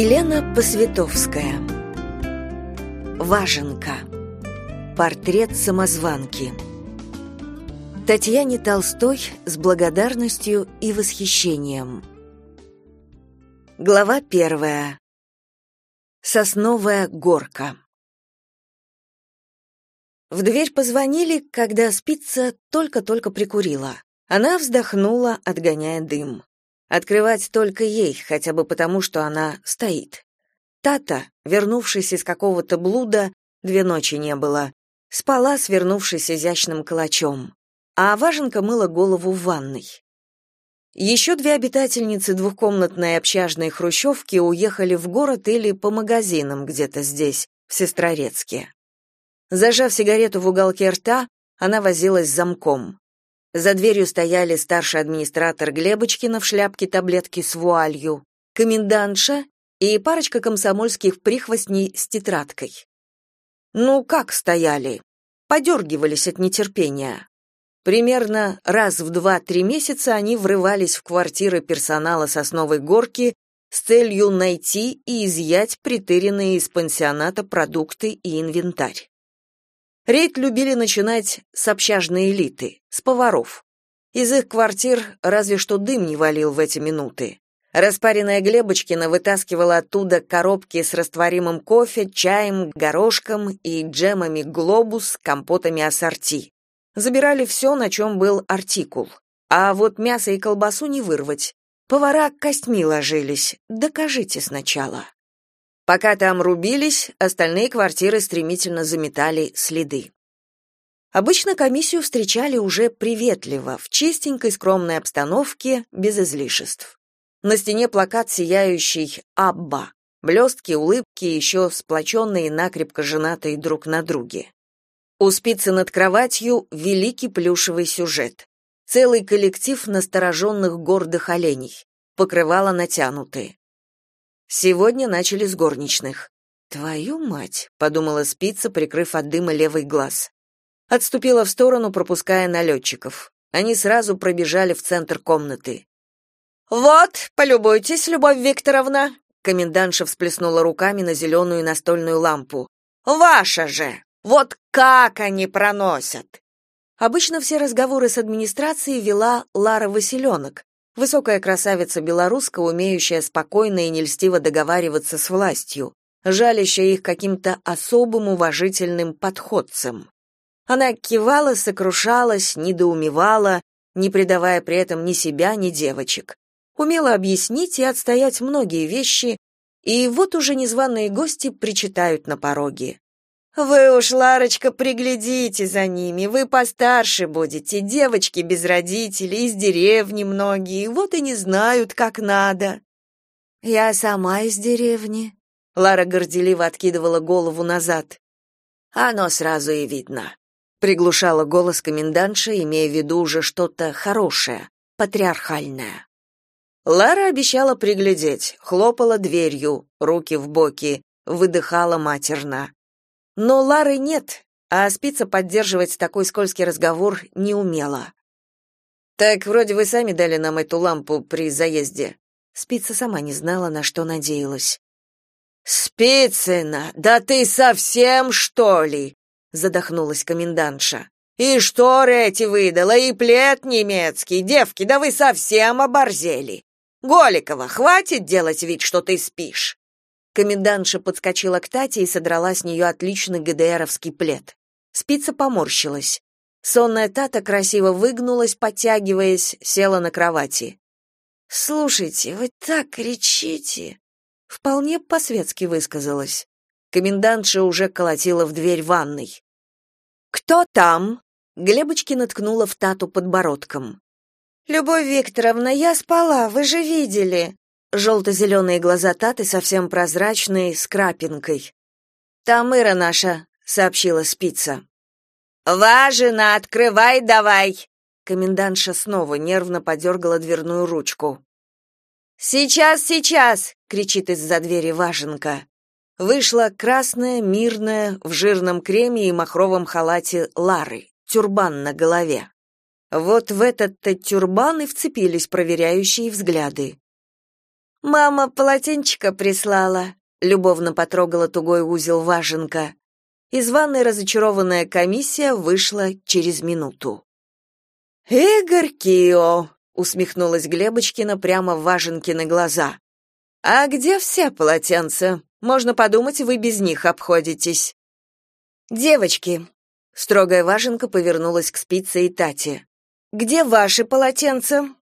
Елена Посветовская. Важенка. Портрет самозванки. Татьяне Толстой с благодарностью и восхищением. Глава первая. Сосновая горка. В дверь позвонили, когда спица только-только прикурила. Она вздохнула, отгоняя дым. Открывать только ей, хотя бы потому, что она стоит. Тата, вернувшись из какого-то блуда, две ночи не было, спала, свернувшись изящным калачом, а Важенка мыла голову в ванной. Еще две обитательницы двухкомнатной общажной хрущевки уехали в город или по магазинам где-то здесь, в Сестрорецке. Зажав сигарету в уголке рта, она возилась замком. За дверью стояли старший администратор Глебочкина в шляпке таблетки с вуалью, комендантша и парочка комсомольских прихвостней с тетрадкой. Ну, как стояли? Подергивались от нетерпения. Примерно раз в два-три месяца они врывались в квартиры персонала Сосновой горки с целью найти и изъять притыренные из пансионата продукты и инвентарь. Рейд любили начинать с общажной элиты, с поваров. Из их квартир разве что дым не валил в эти минуты. Распаренная Глебочкина вытаскивала оттуда коробки с растворимым кофе, чаем, горошком и джемами глобус, компотами ассорти. Забирали все, на чем был артикул. А вот мясо и колбасу не вырвать. Повара костьми ложились. Докажите сначала. Пока там рубились, остальные квартиры стремительно заметали следы. Обычно комиссию встречали уже приветливо, в чистенькой скромной обстановке, без излишеств. На стене плакат сияющий «Абба», блестки, улыбки, еще сплоченные накрепко женатые друг на друге. У спицы над кроватью великий плюшевый сюжет. Целый коллектив настороженных гордых оленей. Покрывало натянутые. Сегодня начали с горничных. «Твою мать!» — подумала спица, прикрыв от дыма левый глаз. Отступила в сторону, пропуская налетчиков. Они сразу пробежали в центр комнаты. «Вот, полюбуйтесь, Любовь Викторовна!» Комендантша всплеснула руками на зеленую настольную лампу. «Ваша же! Вот как они проносят!» Обычно все разговоры с администрацией вела Лара Василенок, Высокая красавица белоруска, умеющая спокойно и нельстиво договариваться с властью, жалящая их каким-то особым уважительным подходцем. Она кивала, сокрушалась, недоумевала, не предавая при этом ни себя, ни девочек. Умела объяснить и отстоять многие вещи, и вот уже незваные гости причитают на пороге. Вы уж, Ларочка, приглядите за ними, вы постарше будете, девочки без родителей, из деревни многие, вот и не знают, как надо. Я сама из деревни. Лара горделиво откидывала голову назад. Оно сразу и видно. Приглушала голос комендантша, имея в виду уже что-то хорошее, патриархальное. Лара обещала приглядеть, хлопала дверью, руки в боки, выдыхала матерно. Но Лары нет, а спица поддерживать такой скользкий разговор не умела. Так вроде вы сами дали нам эту лампу при заезде. Спица сама не знала, на что надеялась. Спицына, да ты совсем что ли? задохнулась комендантша. И шторы эти выдала, и плед немецкий. Девки, да вы совсем оборзели. Голикова, хватит делать вид, что ты спишь. Комендантша подскочила к Тате и содрала с нее отличный ГДРовский плед. Спица поморщилась. Сонная Тата красиво выгнулась, подтягиваясь, села на кровати. «Слушайте, вы так кричите!» Вполне по-светски высказалась. Комендантша уже колотила в дверь ванной. «Кто там?» Глебочкина ткнула в Тату подбородком. «Любовь Викторовна, я спала, вы же видели!» Желто-зеленые глаза Таты совсем прозрачные, с крапинкой. «Там Ира наша», — сообщила спица. «Важина, открывай давай!» Комендантша снова нервно подергала дверную ручку. «Сейчас, сейчас!» — кричит из-за двери Важенка. Вышла красная, мирная, в жирном креме и махровом халате Лары, тюрбан на голове. Вот в этот-то тюрбан и вцепились проверяющие взгляды. Мама полотенчика прислала, любовно потрогала тугой узел важенка. Из ванной разочарованная комиссия вышла через минуту. «Игорь Кио!» — усмехнулась Глебочкина прямо в Важенкины глаза. «А где все полотенца? Можно подумать, вы без них обходитесь». «Девочки!» — строгая Важенка повернулась к спице и Тате. «Где ваши полотенца?»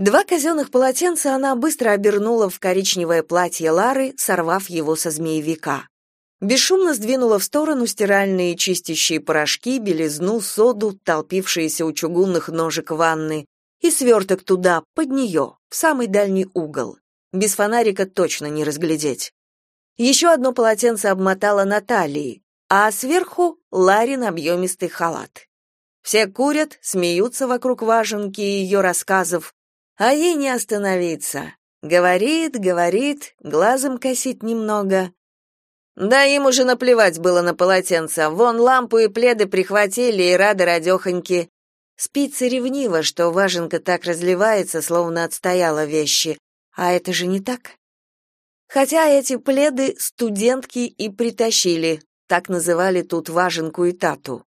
Два казенных полотенца она быстро обернула в коричневое платье Лары, сорвав его со змеевика. Бесшумно сдвинула в сторону стиральные чистящие порошки, белизну, соду, толпившиеся у чугунных ножек ванны, и сверток туда, под нее, в самый дальний угол. Без фонарика точно не разглядеть. Еще одно полотенце обмотала на талии, а сверху Ларин объемистый халат. Все курят, смеются вокруг важенки и ее рассказов, а ей не остановиться. Говорит, говорит, глазом косит немного. Да им уже наплевать было на полотенце. Вон лампу и пледы прихватили и рады радехоньки. Спится ревниво, что Важенка так разливается, словно отстояла вещи. А это же не так. Хотя эти пледы студентки и притащили, так называли тут Важенку и Тату.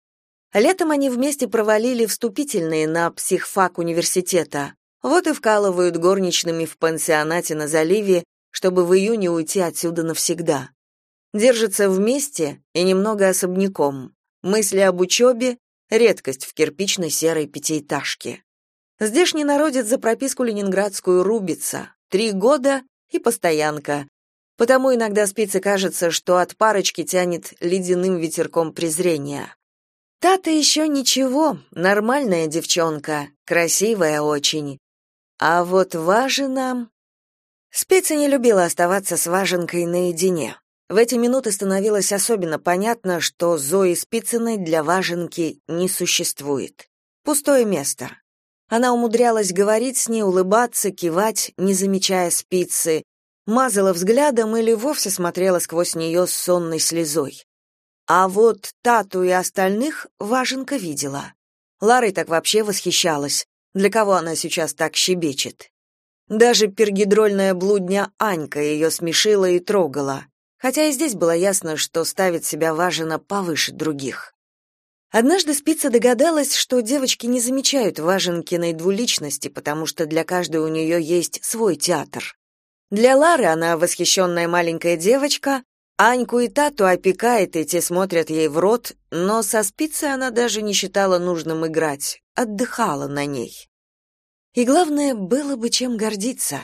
Летом они вместе провалили вступительные на психфак университета. Вот и вкалывают горничными в пансионате на заливе, чтобы в июне уйти отсюда навсегда. Держатся вместе и немного особняком. Мысли об учебе — редкость в кирпичной серой пятиэтажке. Здешний народец за прописку ленинградскую рубится. Три года и постоянка. Потому иногда спице кажется, что от парочки тянет ледяным ветерком презрения. Та-то еще ничего, нормальная девчонка, красивая очень. А вот Важина... Спица не любила оставаться с Важенкой наедине. В эти минуты становилось особенно понятно, что Зои Спицыной для Важенки не существует. Пустое место. Она умудрялась говорить с ней, улыбаться, кивать, не замечая спицы, мазала взглядом или вовсе смотрела сквозь нее с сонной слезой. А вот Тату и остальных Важенка видела. Ларой так вообще восхищалась. Для кого она сейчас так щебечет? Даже пергидрольная блудня Анька ее смешила и трогала, хотя и здесь было ясно, что ставит себя Важина повыше других. Однажды Спица догадалась, что девочки не замечают Важенкиной двуличности, потому что для каждой у нее есть свой театр. Для Лары она восхищенная маленькая девочка, Аньку и Тату опекает, и те смотрят ей в рот, но со спицей она даже не считала нужным играть, отдыхала на ней. И главное, было бы чем гордиться.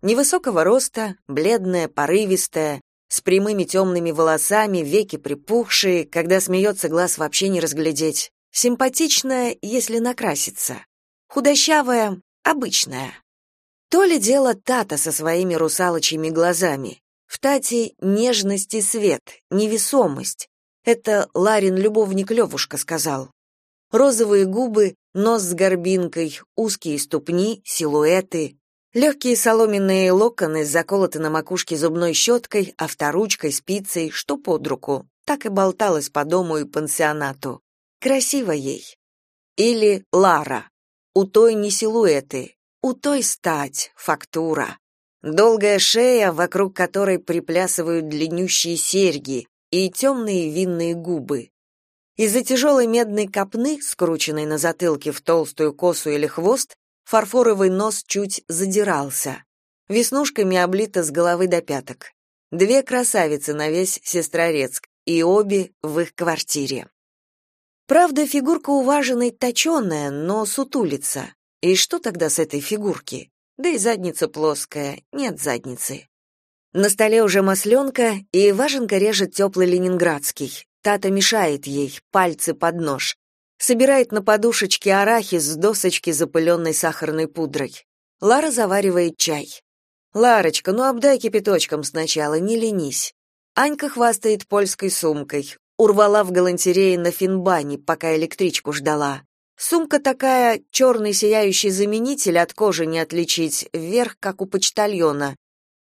Невысокого роста, бледная, порывистая, с прямыми темными волосами, веки припухшие, когда смеется, глаз вообще не разглядеть. Симпатичная, если накраситься. Худощавая, обычная. То ли дело Тата со своими русалочьими глазами. В Тате нежность и свет, невесомость. Это Ларин любовник Левушка сказал. Розовые губы, нос с горбинкой, узкие ступни, силуэты. Легкие соломенные локоны заколоты на макушке зубной щеткой, авторучкой, спицей, что под руку. Так и болталась по дому и пансионату. Красиво ей. Или Лара. У той не силуэты, у той стать, фактура. Долгая шея, вокруг которой приплясывают длиннющие серьги, и темные винные губы. Из-за тяжелой медной копны, скрученной на затылке в толстую косу или хвост, фарфоровый нос чуть задирался. Веснушками облито с головы до пяток. Две красавицы на весь Сестрорецк, и обе в их квартире. Правда, фигурка уваженной точеная, но сутулится. И что тогда с этой фигурки? Да и задница плоская, нет задницы. На столе уже масленка, и Важенка режет теплый ленинградский. Тата мешает ей, пальцы под нож. Собирает на подушечке арахис с досочки, запыленной сахарной пудрой. Лара заваривает чай. «Ларочка, ну обдай кипяточком сначала, не ленись». Анька хвастает польской сумкой. Урвала в галантерее на финбане, пока электричку ждала. Сумка такая, черный сияющий заменитель от кожи не отличить, вверх, как у почтальона.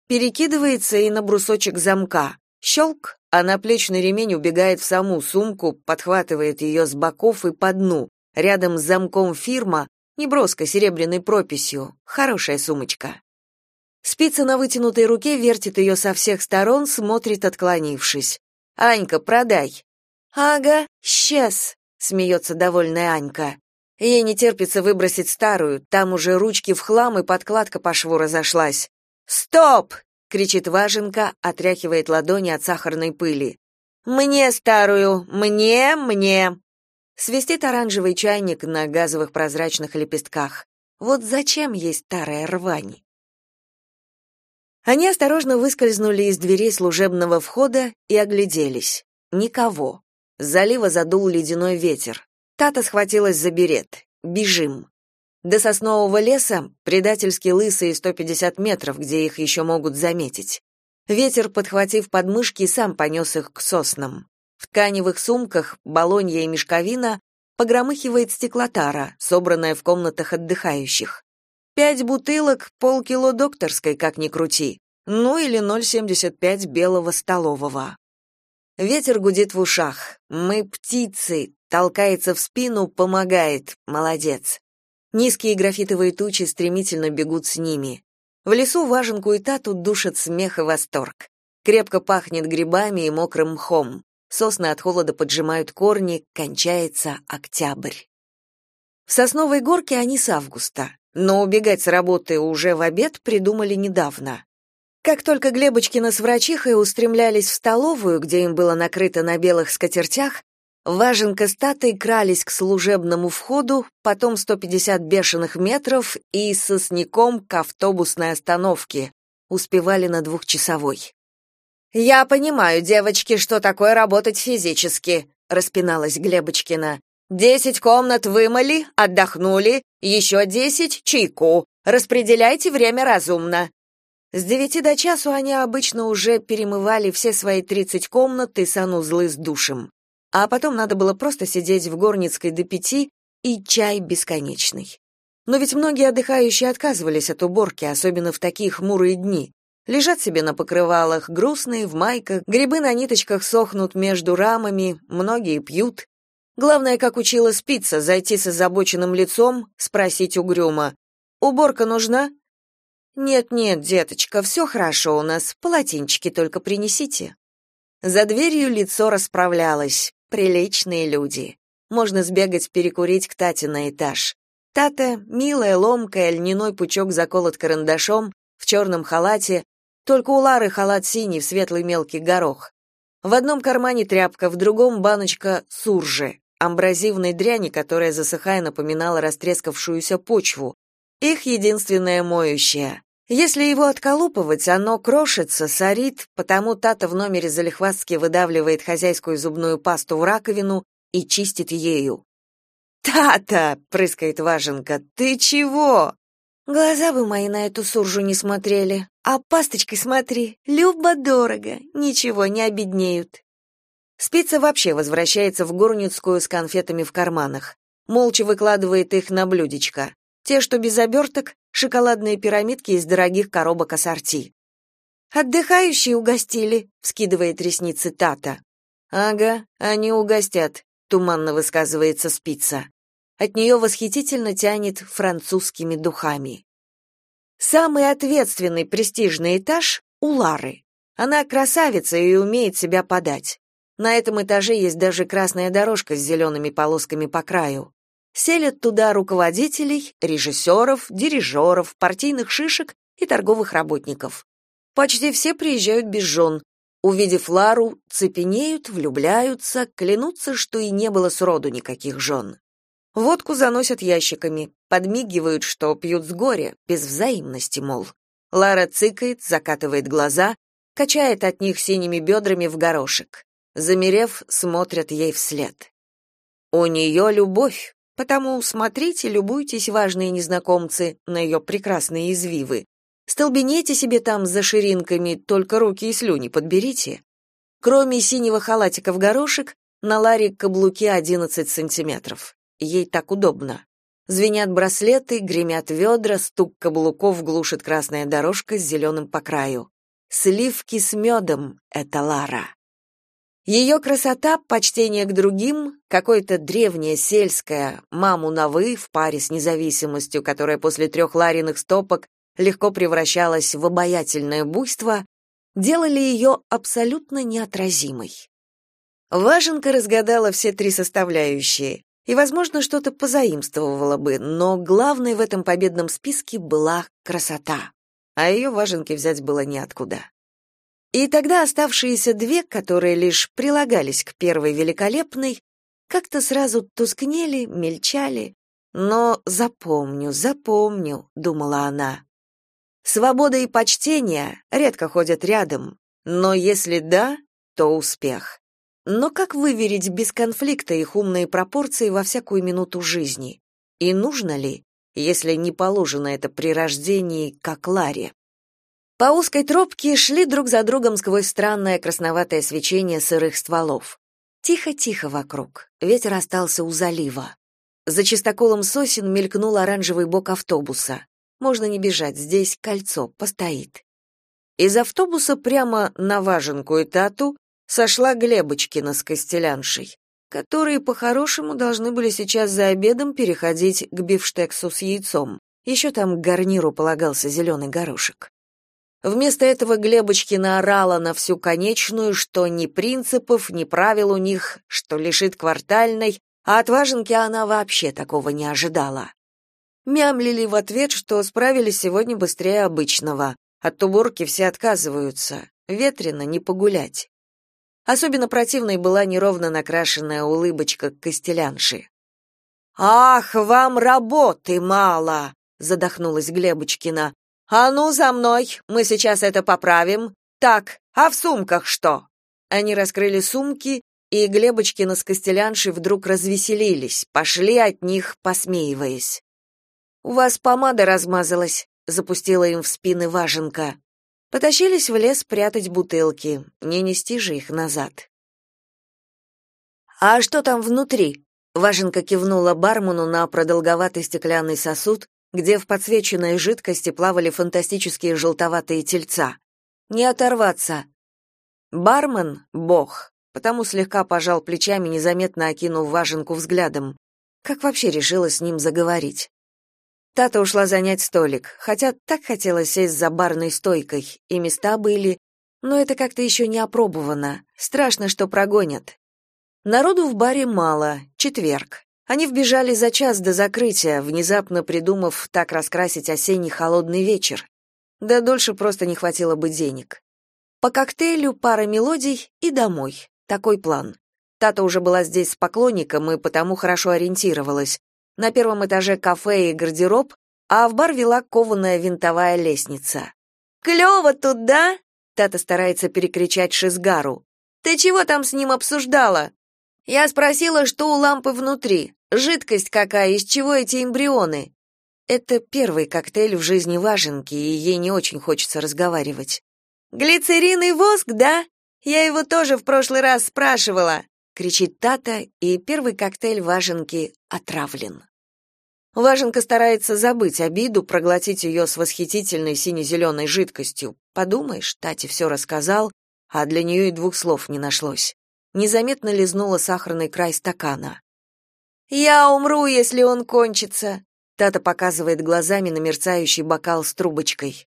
Перекидывается и на брусочек замка. Щелк, а наплечный ремень убегает в саму сумку, подхватывает ее с боков и по дну. Рядом с замком фирма, неброской серебряной прописью. Хорошая сумочка. Спица на вытянутой руке вертит ее со всех сторон, смотрит, отклонившись. «Анька, продай». «Ага, сейчас», — смеется довольная Анька. Ей не терпится выбросить старую, там уже ручки в хлам и подкладка по шву разошлась. «Стоп!» — кричит Важенка, отряхивает ладони от сахарной пыли. «Мне старую! Мне, мне!» Свистит оранжевый чайник на газовых прозрачных лепестках. Вот зачем ей старая рвань? Они осторожно выскользнули из дверей служебного входа и огляделись. Никого. С залива задул ледяной ветер. Тата схватилась за берет. Бежим. До соснового леса предательски лысые 150 метров, где их еще могут заметить. Ветер, подхватив подмышки, сам понес их к соснам. В тканевых сумках, балонья и мешковина погромыхивает стеклотара, собранная в комнатах отдыхающих. Пять бутылок, полкило докторской, как ни крути. Ну или 0,75 белого столового. Ветер гудит в ушах. Мы птицы, толкается в спину, помогает. Молодец. Низкие графитовые тучи стремительно бегут с ними. В лесу важенку и тату душат смех и восторг. Крепко пахнет грибами и мокрым мхом. Сосны от холода поджимают корни, кончается октябрь. В сосновой горке они с августа, но убегать с работы уже в обед придумали недавно. Как только Глебочкина с врачихой устремлялись в столовую, где им было накрыто на белых скатертях, Важенка с Татой крались к служебному входу, потом 150 бешеных метров и сосняком к автобусной остановке. Успевали на двухчасовой. «Я понимаю, девочки, что такое работать физически», — распиналась Глебочкина. «Десять комнат вымыли, отдохнули, еще десять — чайку. Распределяйте время разумно. С девяти до часу они обычно уже перемывали все свои тридцать комнат и санузлы с душем. А потом надо было просто сидеть в горницкой до пяти и чай бесконечный. Но ведь многие отдыхающие отказывались от уборки, особенно в такие хмурые дни. Лежат себе на покрывалах, грустные, в майках, грибы на ниточках сохнут между рамами, многие пьют. Главное, как учила спица, зайти с озабоченным лицом, спросить угрюмо. «Уборка нужна?» «Нет-нет, деточка, все хорошо у нас, полотенчики только принесите». За дверью лицо расправлялось. Приличные люди. Можно сбегать перекурить к Тате на этаж. Тата, милая, ломкая, льняной пучок заколот карандашом, в черном халате, только у Лары халат синий в светлый мелкий горох. В одном кармане тряпка, в другом баночка суржи, амбразивной дряни, которая, засыхая, напоминала растрескавшуюся почву, их единственное моющее. Если его отколупывать, оно крошится, сорит, потому Тата в номере залихвастски выдавливает хозяйскую зубную пасту в раковину и чистит ею. «Тата!» — прыскает Важенка. «Ты чего?» «Глаза бы мои на эту суржу не смотрели. А пасточкой смотри, любо-дорого, ничего, не обеднеют». Спица вообще возвращается в горницкую с конфетами в карманах. Молча выкладывает их на блюдечко. Те, что без оберток, шоколадные пирамидки из дорогих коробок ассорти. «Отдыхающие угостили», — вскидывает ресницы Тата. «Ага, они угостят», — туманно высказывается спица. От нее восхитительно тянет французскими духами. Самый ответственный престижный этаж у Лары. Она красавица и умеет себя подать. На этом этаже есть даже красная дорожка с зелеными полосками по краю селят туда руководителей, режиссеров, дирижеров, партийных шишек и торговых работников. Почти все приезжают без жен. Увидев Лару, цепенеют, влюбляются, клянутся, что и не было сроду никаких жен. Водку заносят ящиками, подмигивают, что пьют с горя, без взаимности, мол. Лара цыкает, закатывает глаза, качает от них синими бедрами в горошек. Замерев, смотрят ей вслед. У нее любовь, Потому смотрите, любуйтесь, важные незнакомцы, на ее прекрасные извивы. Столбенейте себе там за ширинками, только руки и слюни подберите. Кроме синего халатика в горошек, на Ларе каблуки 11 сантиметров. Ей так удобно. Звенят браслеты, гремят ведра, стук каблуков глушит красная дорожка с зеленым по краю. Сливки с медом — это Лара. Ее красота, почтение к другим, какое-то древнее сельское, маму на «вы» в паре с независимостью, которая после трех Лариных стопок легко превращалась в обаятельное буйство, делали ее абсолютно неотразимой. Важенка разгадала все три составляющие и, возможно, что-то позаимствовала бы, но главной в этом победном списке была красота, а ее Важенке взять было неоткуда. И тогда оставшиеся две, которые лишь прилагались к первой великолепной, как-то сразу тускнели, мельчали. Но запомню, запомню, думала она. Свобода и почтение редко ходят рядом, но если да, то успех. Но как выверить без конфликта их умные пропорции во всякую минуту жизни? И нужно ли, если не положено это при рождении, как Ларе? По узкой тропке шли друг за другом сквозь странное красноватое свечение сырых стволов. Тихо-тихо вокруг, ветер остался у залива. За чистоколом сосен мелькнул оранжевый бок автобуса. Можно не бежать, здесь кольцо, постоит. Из автобуса прямо на Важенку и Тату сошла Глебочкина с Костеляншей, которые по-хорошему должны были сейчас за обедом переходить к бифштексу с яйцом. Еще там к гарниру полагался зеленый горошек. Вместо этого Глебочкина орала на всю конечную, что ни принципов, ни правил у них, что лишит квартальной, а от Важенки она вообще такого не ожидала. Мямлили в ответ, что справились сегодня быстрее обычного. От уборки все отказываются. Ветрено, не погулять. Особенно противной была неровно накрашенная улыбочка Костелянши. «Ах, вам работы мало!» — задохнулась Глебочкина. «А ну, за мной! Мы сейчас это поправим! Так, а в сумках что?» Они раскрыли сумки, и Глебочкина с Костеляншей вдруг развеселились, пошли от них, посмеиваясь. «У вас помада размазалась», — запустила им в спины Важенка. Потащились в лес прятать бутылки, не нести же их назад. «А что там внутри?» Важенка кивнула бармену на продолговатый стеклянный сосуд, где в подсвеченной жидкости плавали фантастические желтоватые тельца. Не оторваться. Бармен — бог, потому слегка пожал плечами, незаметно окинув Важенку взглядом. Как вообще решила с ним заговорить? Тата ушла занять столик, хотя так хотелось сесть за барной стойкой, и места были, но это как-то еще не опробовано. Страшно, что прогонят. Народу в баре мало, четверг. Они вбежали за час до закрытия, внезапно придумав так раскрасить осенний холодный вечер. Да дольше просто не хватило бы денег. По коктейлю, пара мелодий и домой. Такой план. Тата уже была здесь с поклонником и потому хорошо ориентировалась. На первом этаже кафе и гардероб, а в бар вела кованая винтовая лестница. «Клево тут, да?» Тата старается перекричать Шизгару. «Ты чего там с ним обсуждала?» Я спросила, что у лампы внутри. Жидкость какая, из чего эти эмбрионы? Это первый коктейль в жизни Важенки, и ей не очень хочется разговаривать. Глицерин и воск, да? Я его тоже в прошлый раз спрашивала, кричит Тата, и первый коктейль Важенки отравлен. Важенка старается забыть обиду, проглотить ее с восхитительной сине-зеленой жидкостью. Подумаешь, Тате все рассказал, а для нее и двух слов не нашлось. Незаметно лизнула сахарный край стакана. «Я умру, если он кончится», — Тата показывает глазами на мерцающий бокал с трубочкой.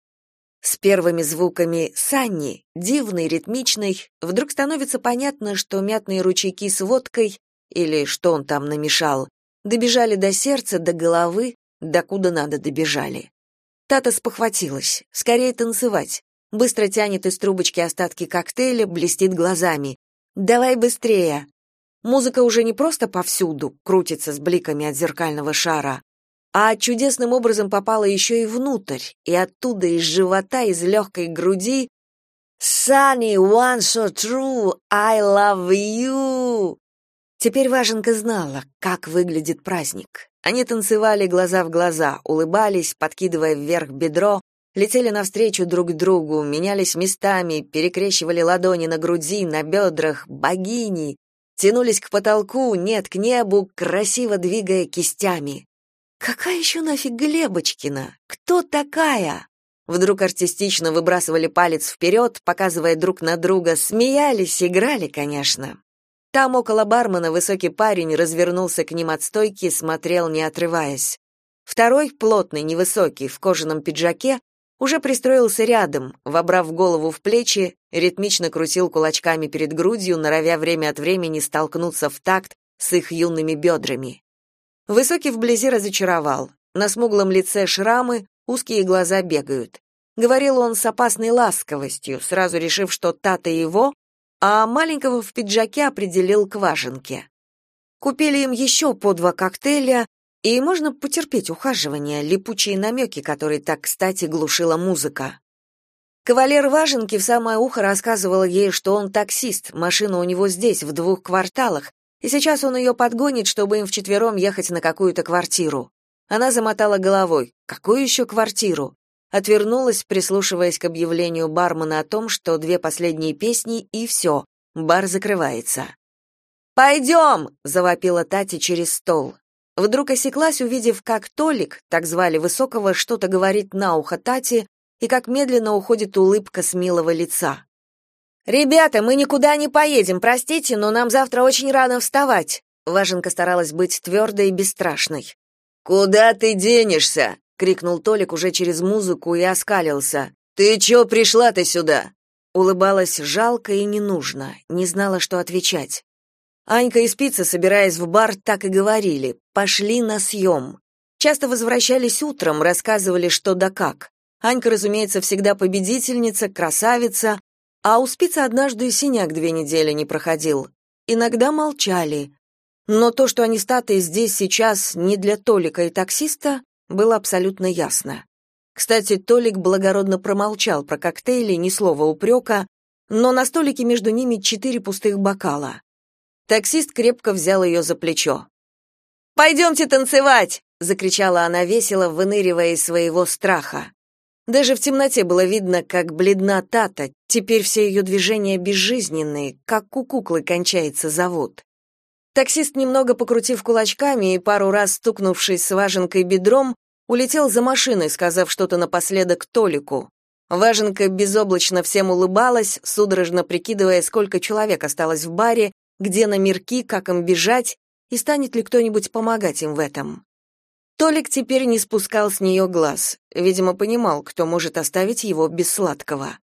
С первыми звуками «Санни», дивной, ритмичной, вдруг становится понятно, что мятные ручейки с водкой, или что он там намешал, добежали до сердца, до головы, докуда надо добежали. Тата спохватилась. Скорее танцевать. Быстро тянет из трубочки остатки коктейля, блестит глазами. «Давай быстрее!» Музыка уже не просто повсюду, крутится с бликами от зеркального шара, а чудесным образом попала еще и внутрь, и оттуда из живота, из легкой груди «Sunny, one so true, I love you!» Теперь Важенка знала, как выглядит праздник. Они танцевали глаза в глаза, улыбались, подкидывая вверх бедро, летели навстречу друг другу, менялись местами, перекрещивали ладони на груди, на бедрах, богини, тянулись к потолку, нет, к небу, красиво двигая кистями. Какая еще нафиг Глебочкина? Кто такая? Вдруг артистично выбрасывали палец вперед, показывая друг на друга, смеялись, играли, конечно. Там около бармена высокий парень развернулся к ним от стойки, смотрел, не отрываясь. Второй, плотный, невысокий, в кожаном пиджаке, уже пристроился рядом, вобрав голову в плечи, ритмично крутил кулачками перед грудью, норовя время от времени столкнуться в такт с их юными бедрами. Высокий вблизи разочаровал. На смуглом лице шрамы, узкие глаза бегают. Говорил он с опасной ласковостью, сразу решив, что Тата его, а маленького в пиджаке определил к важенке. Купили им еще по два коктейля, и можно потерпеть ухаживание, липучие намеки, которые так кстати глушила музыка. Кавалер Важенки в самое ухо рассказывал ей, что он таксист, машина у него здесь, в двух кварталах, и сейчас он ее подгонит, чтобы им вчетвером ехать на какую-то квартиру. Она замотала головой. Какую еще квартиру? Отвернулась, прислушиваясь к объявлению бармена о том, что две последние песни и все, бар закрывается. «Пойдем!» — завопила Тати через стол. Вдруг осеклась, увидев, как Толик, так звали Высокого, что-то говорит на ухо Тати, и как медленно уходит улыбка с милого лица. «Ребята, мы никуда не поедем, простите, но нам завтра очень рано вставать». Важенка старалась быть твердой и бесстрашной. «Куда ты денешься?» — крикнул Толик уже через музыку и оскалился. «Ты чё пришла-то сюда?» Улыбалась жалко и ненужно, не знала, что отвечать. Анька и Спица, собираясь в бар, так и говорили «пошли на съем». Часто возвращались утром, рассказывали что да как. Анька, разумеется, всегда победительница, красавица, а у Спицы однажды синяк две недели не проходил. Иногда молчали. Но то, что они с Татой здесь сейчас не для Толика и таксиста, было абсолютно ясно. Кстати, Толик благородно промолчал про коктейли, ни слова упрека, но на столике между ними четыре пустых бокала. Таксист крепко взял ее за плечо. «Пойдемте танцевать!» — закричала она весело, выныривая из своего страха. Даже в темноте было видно, как бледна Тата, теперь все ее движения безжизненные, как у куклы кончается завод. Таксист, немного покрутив кулачками и пару раз стукнувшись с важенкой бедром, улетел за машиной, сказав что-то напоследок Толику. Важенка безоблачно всем улыбалась, судорожно прикидывая, сколько человек осталось в баре, где номерки, как им бежать, и станет ли кто-нибудь помогать им в этом. Толик теперь не спускал с нее глаз, видимо, понимал, кто может оставить его без сладкого.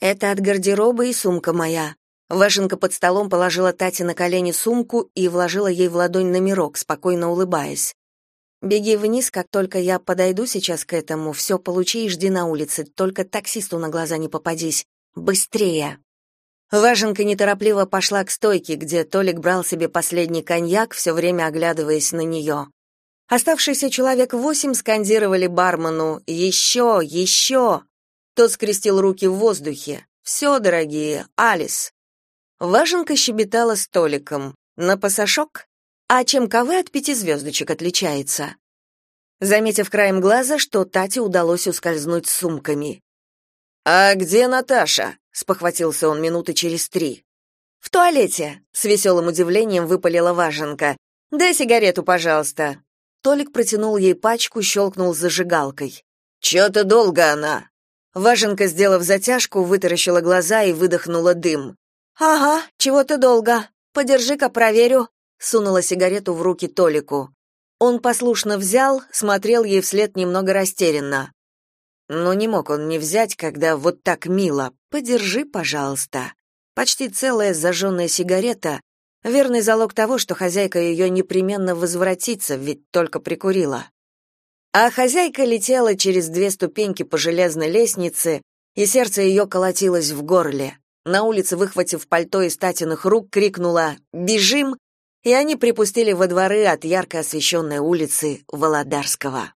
«Это от гардероба и сумка моя». Вашенка под столом положила Тате на колени сумку и вложила ей в ладонь номерок, спокойно улыбаясь. «Беги вниз, как только я подойду сейчас к этому, все получи и жди на улице, только таксисту на глаза не попадись. Быстрее!» Важенка неторопливо пошла к стойке, где Толик брал себе последний коньяк, все время оглядываясь на нее. Оставшиеся человек восемь скандировали бармену «Еще! Еще!». Тот скрестил руки в воздухе. «Все, дорогие, Алис!» Важенка щебетала столиком. «На пасашок? А чем КВ от пяти звездочек отличается?» Заметив краем глаза, что Тате удалось ускользнуть с сумками. «А где Наташа?» Спохватился он минуты через три. В туалете, с веселым удивлением выпалила Важенка. Дай сигарету, пожалуйста. Толик протянул ей пачку, щелкнул зажигалкой. Чё-то долго она. Важенка, сделав затяжку, вытаращила глаза и выдохнула дым. Ага, чего-то долго. Подержи-ка, проверю. Сунула сигарету в руки Толику. Он послушно взял, смотрел ей вслед немного растерянно. Но не мог он не взять, когда вот так мило. Подержи, пожалуйста. Почти целая зажженная сигарета — верный залог того, что хозяйка ее непременно возвратится, ведь только прикурила. А хозяйка летела через две ступеньки по железной лестнице, и сердце ее колотилось в горле. На улице, выхватив пальто из Татиных рук, крикнула «Бежим!» и они припустили во дворы от ярко освещенной улицы Володарского.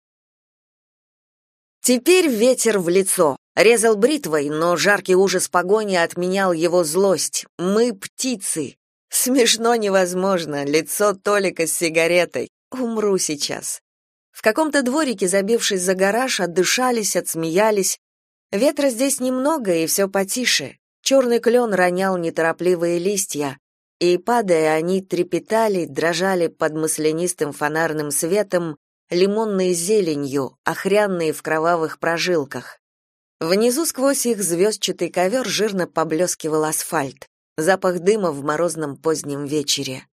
Теперь ветер в лицо. Резал бритвой, но жаркий ужас погони отменял его злость. Мы птицы. Смешно невозможно. Лицо Толика с сигаретой. Умру сейчас. В каком-то дворике, забившись за гараж, отдышались, отсмеялись. Ветра здесь немного, и все потише. Черный клен ронял неторопливые листья, и, падая, они трепетали, дрожали под маслянистым фонарным светом, лимонной зеленью, охрянные в кровавых прожилках. Внизу сквозь их звездчатый ковер жирно поблескивал асфальт, запах дыма в морозном позднем вечере.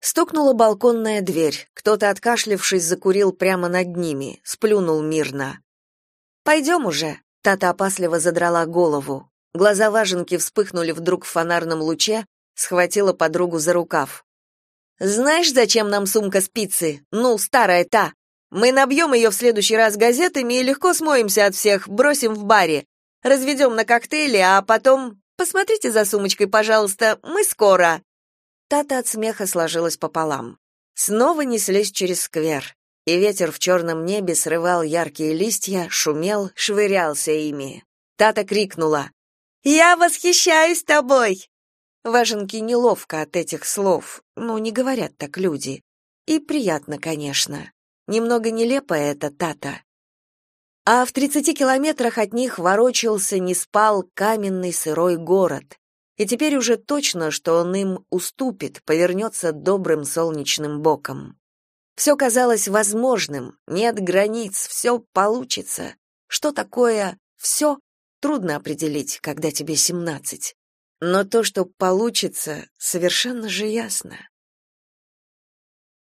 Стукнула балконная дверь, кто-то, откашлившись, закурил прямо над ними, сплюнул мирно. «Пойдем уже», — Тата опасливо задрала голову. Глаза Важенки вспыхнули вдруг в фонарном луче, схватила подругу за рукав. «Знаешь, зачем нам сумка спицы? Ну, старая та. Мы набьем ее в следующий раз газетами и легко смоемся от всех, бросим в баре. Разведем на коктейли, а потом... Посмотрите за сумочкой, пожалуйста, мы скоро». Тата от смеха сложилась пополам. Снова неслись через сквер, и ветер в черном небе срывал яркие листья, шумел, швырялся ими. Тата крикнула. «Я восхищаюсь тобой!» Важенке неловко от этих слов, но не говорят так люди. И приятно, конечно. Немного нелепо это, Тата. А в тридцати километрах от них ворочался, не спал каменный сырой город. И теперь уже точно, что он им уступит, повернется добрым солнечным боком. Все казалось возможным, нет границ, все получится. Что такое «все» трудно определить, когда тебе семнадцать. Но то, что получится, совершенно же ясно.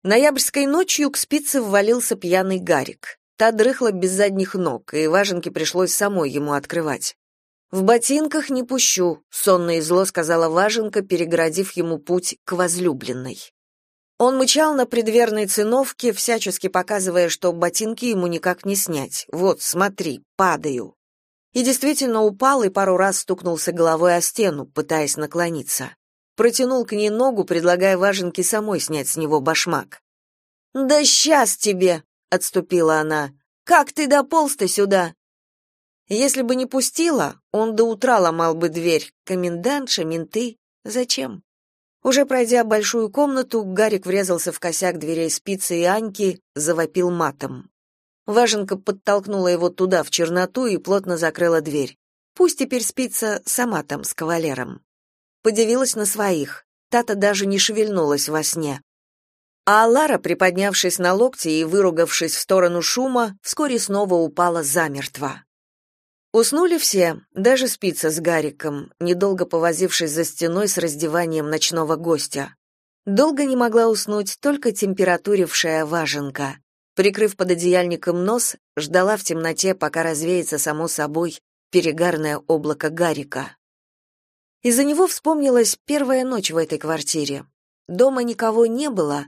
Ноябрьской ночью к спице ввалился пьяный Гарик. Та дрыхла без задних ног, и Важенке пришлось самой ему открывать. «В ботинках не пущу», — сонно и зло сказала Важенка, перегородив ему путь к возлюбленной. Он мычал на предверной циновке, всячески показывая, что ботинки ему никак не снять. «Вот, смотри, падаю» и действительно упал и пару раз стукнулся головой о стену, пытаясь наклониться. Протянул к ней ногу, предлагая Важенке самой снять с него башмак. «Да сейчас тебе!» — отступила она. «Как ты дополз-то сюда?» Если бы не пустила, он до утра ломал бы дверь. Комендантша, менты. Зачем? Уже пройдя большую комнату, Гарик врезался в косяк дверей спицы и Аньки, завопил матом. Важенка подтолкнула его туда, в черноту, и плотно закрыла дверь. Пусть теперь спится сама там с кавалером. Подивилась на своих. Тата даже не шевельнулась во сне. А Лара, приподнявшись на локте и выругавшись в сторону шума, вскоре снова упала замертво. Уснули все, даже спица с Гариком, недолго повозившись за стеной с раздеванием ночного гостя. Долго не могла уснуть только температурившая важенка. Прикрыв под одеяльником нос, ждала в темноте, пока развеется само собой перегарное облако Гарика. Из-за него вспомнилась первая ночь в этой квартире. Дома никого не было,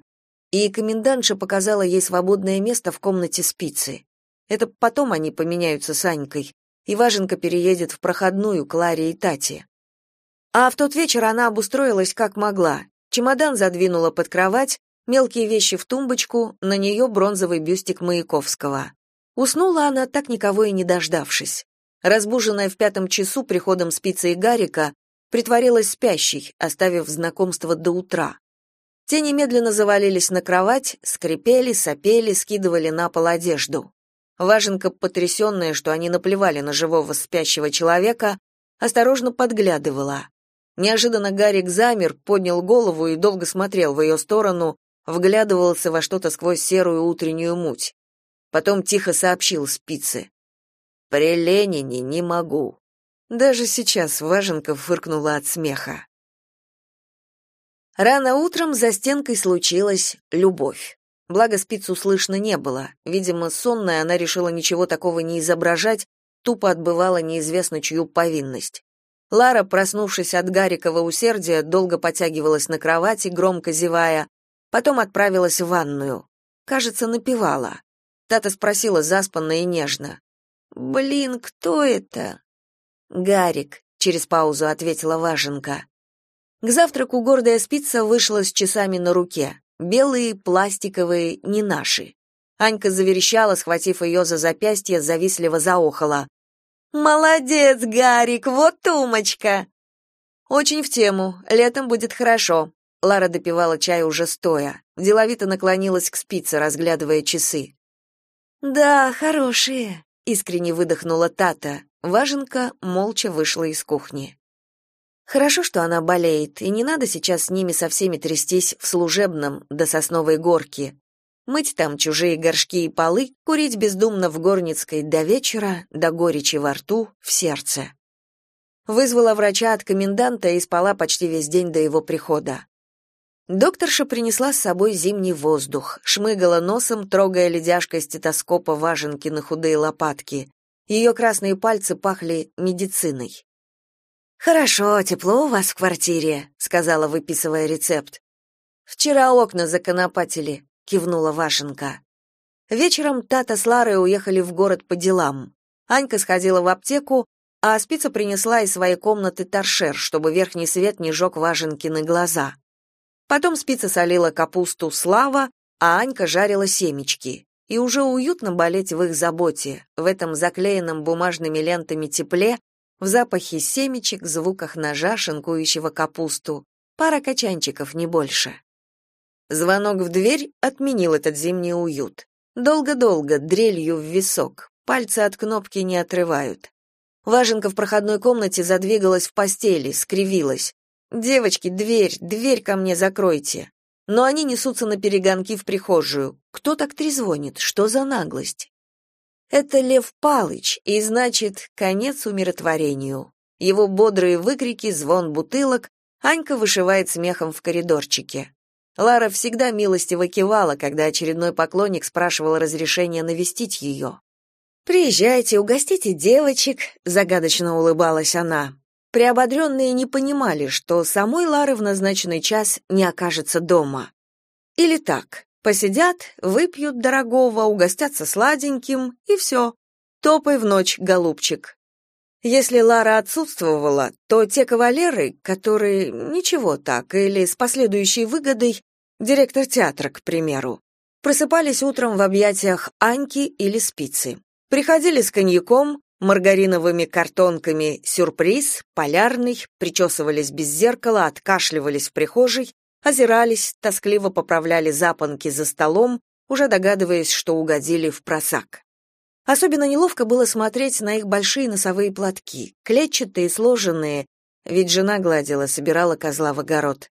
и комендантша показала ей свободное место в комнате спицы. Это потом они поменяются с Анькой, и Важенка переедет в проходную к Ларе и Тате. А в тот вечер она обустроилась как могла. Чемодан задвинула под кровать, мелкие вещи в тумбочку, на нее бронзовый бюстик Маяковского. Уснула она, так никого и не дождавшись. Разбуженная в пятом часу приходом спицы и Гарика, притворилась спящей, оставив знакомство до утра. Те немедленно завалились на кровать, скрипели, сопели, скидывали на пол одежду. Важенка, потрясенная, что они наплевали на живого спящего человека, осторожно подглядывала. Неожиданно Гарик замер, поднял голову и долго смотрел в ее сторону, вглядывался во что-то сквозь серую утреннюю муть. Потом тихо сообщил спице. «При Ленине не могу». Даже сейчас Важенка фыркнула от смеха. Рано утром за стенкой случилась любовь. Благо спицу слышно не было. Видимо, сонная она решила ничего такого не изображать, тупо отбывала неизвестно чью повинность. Лара, проснувшись от Гарикова усердия, долго потягивалась на кровати, громко зевая, Потом отправилась в ванную. Кажется, напевала. Тата спросила заспанно и нежно. «Блин, кто это?» «Гарик», — через паузу ответила Важенка. К завтраку гордая спица вышла с часами на руке. Белые, пластиковые, не наши. Анька заверещала, схватив ее за запястье, завистливо заохала. «Молодец, Гарик, вот умочка!» «Очень в тему, летом будет хорошо», Лара допивала чай уже стоя. Деловито наклонилась к спице, разглядывая часы. «Да, хорошие», — искренне выдохнула Тата. Важенка молча вышла из кухни. Хорошо, что она болеет, и не надо сейчас с ними со всеми трястись в служебном до сосновой горки. Мыть там чужие горшки и полы, курить бездумно в горницкой до вечера, до горечи во рту, в сердце. Вызвала врача от коменданта и спала почти весь день до его прихода. Докторша принесла с собой зимний воздух, шмыгала носом, трогая ледяшкой стетоскопа важенки на худые лопатки, Ее красные пальцы пахли медициной. «Хорошо, тепло у вас в квартире», — сказала, выписывая рецепт. «Вчера окна законопатили», — кивнула Вашенка. Вечером Тата с Ларой уехали в город по делам. Анька сходила в аптеку, а спица принесла из своей комнаты торшер, чтобы верхний свет не жег Важенкины глаза. Потом спица солила капусту Слава, а Анька жарила семечки. И уже уютно болеть в их заботе, в этом заклеенном бумажными лентами тепле, в запахе семечек, звуках ножа, шинкующего капусту. Пара качанчиков, не больше. Звонок в дверь отменил этот зимний уют. Долго-долго, дрелью в висок. Пальцы от кнопки не отрывают. Важенка в проходной комнате задвигалась в постели, скривилась. «Девочки, дверь, дверь ко мне закройте!» Но они несутся на перегонки в прихожую. Кто так трезвонит? Что за наглость? Это Лев Палыч, и значит, конец умиротворению. Его бодрые выкрики, звон бутылок, Анька вышивает смехом в коридорчике. Лара всегда милостиво кивала, когда очередной поклонник спрашивал разрешения навестить ее. «Приезжайте, угостите девочек», — загадочно улыбалась она. Приободренные не понимали, что самой Лары в назначенный час не окажется дома. Или так, Посидят, выпьют дорогого, угостятся сладеньким, и все. Топай в ночь, голубчик. Если Лара отсутствовала, то те кавалеры, которые ничего так, или с последующей выгодой, директор театра, к примеру, просыпались утром в объятиях Аньки или Спицы. Приходили с коньяком, маргариновыми картонками сюрприз, полярный, причесывались без зеркала, откашливались в прихожей, озирались, тоскливо поправляли запонки за столом, уже догадываясь, что угодили в просак. Особенно неловко было смотреть на их большие носовые платки, клетчатые, сложенные, ведь жена гладила, собирала козла в огород.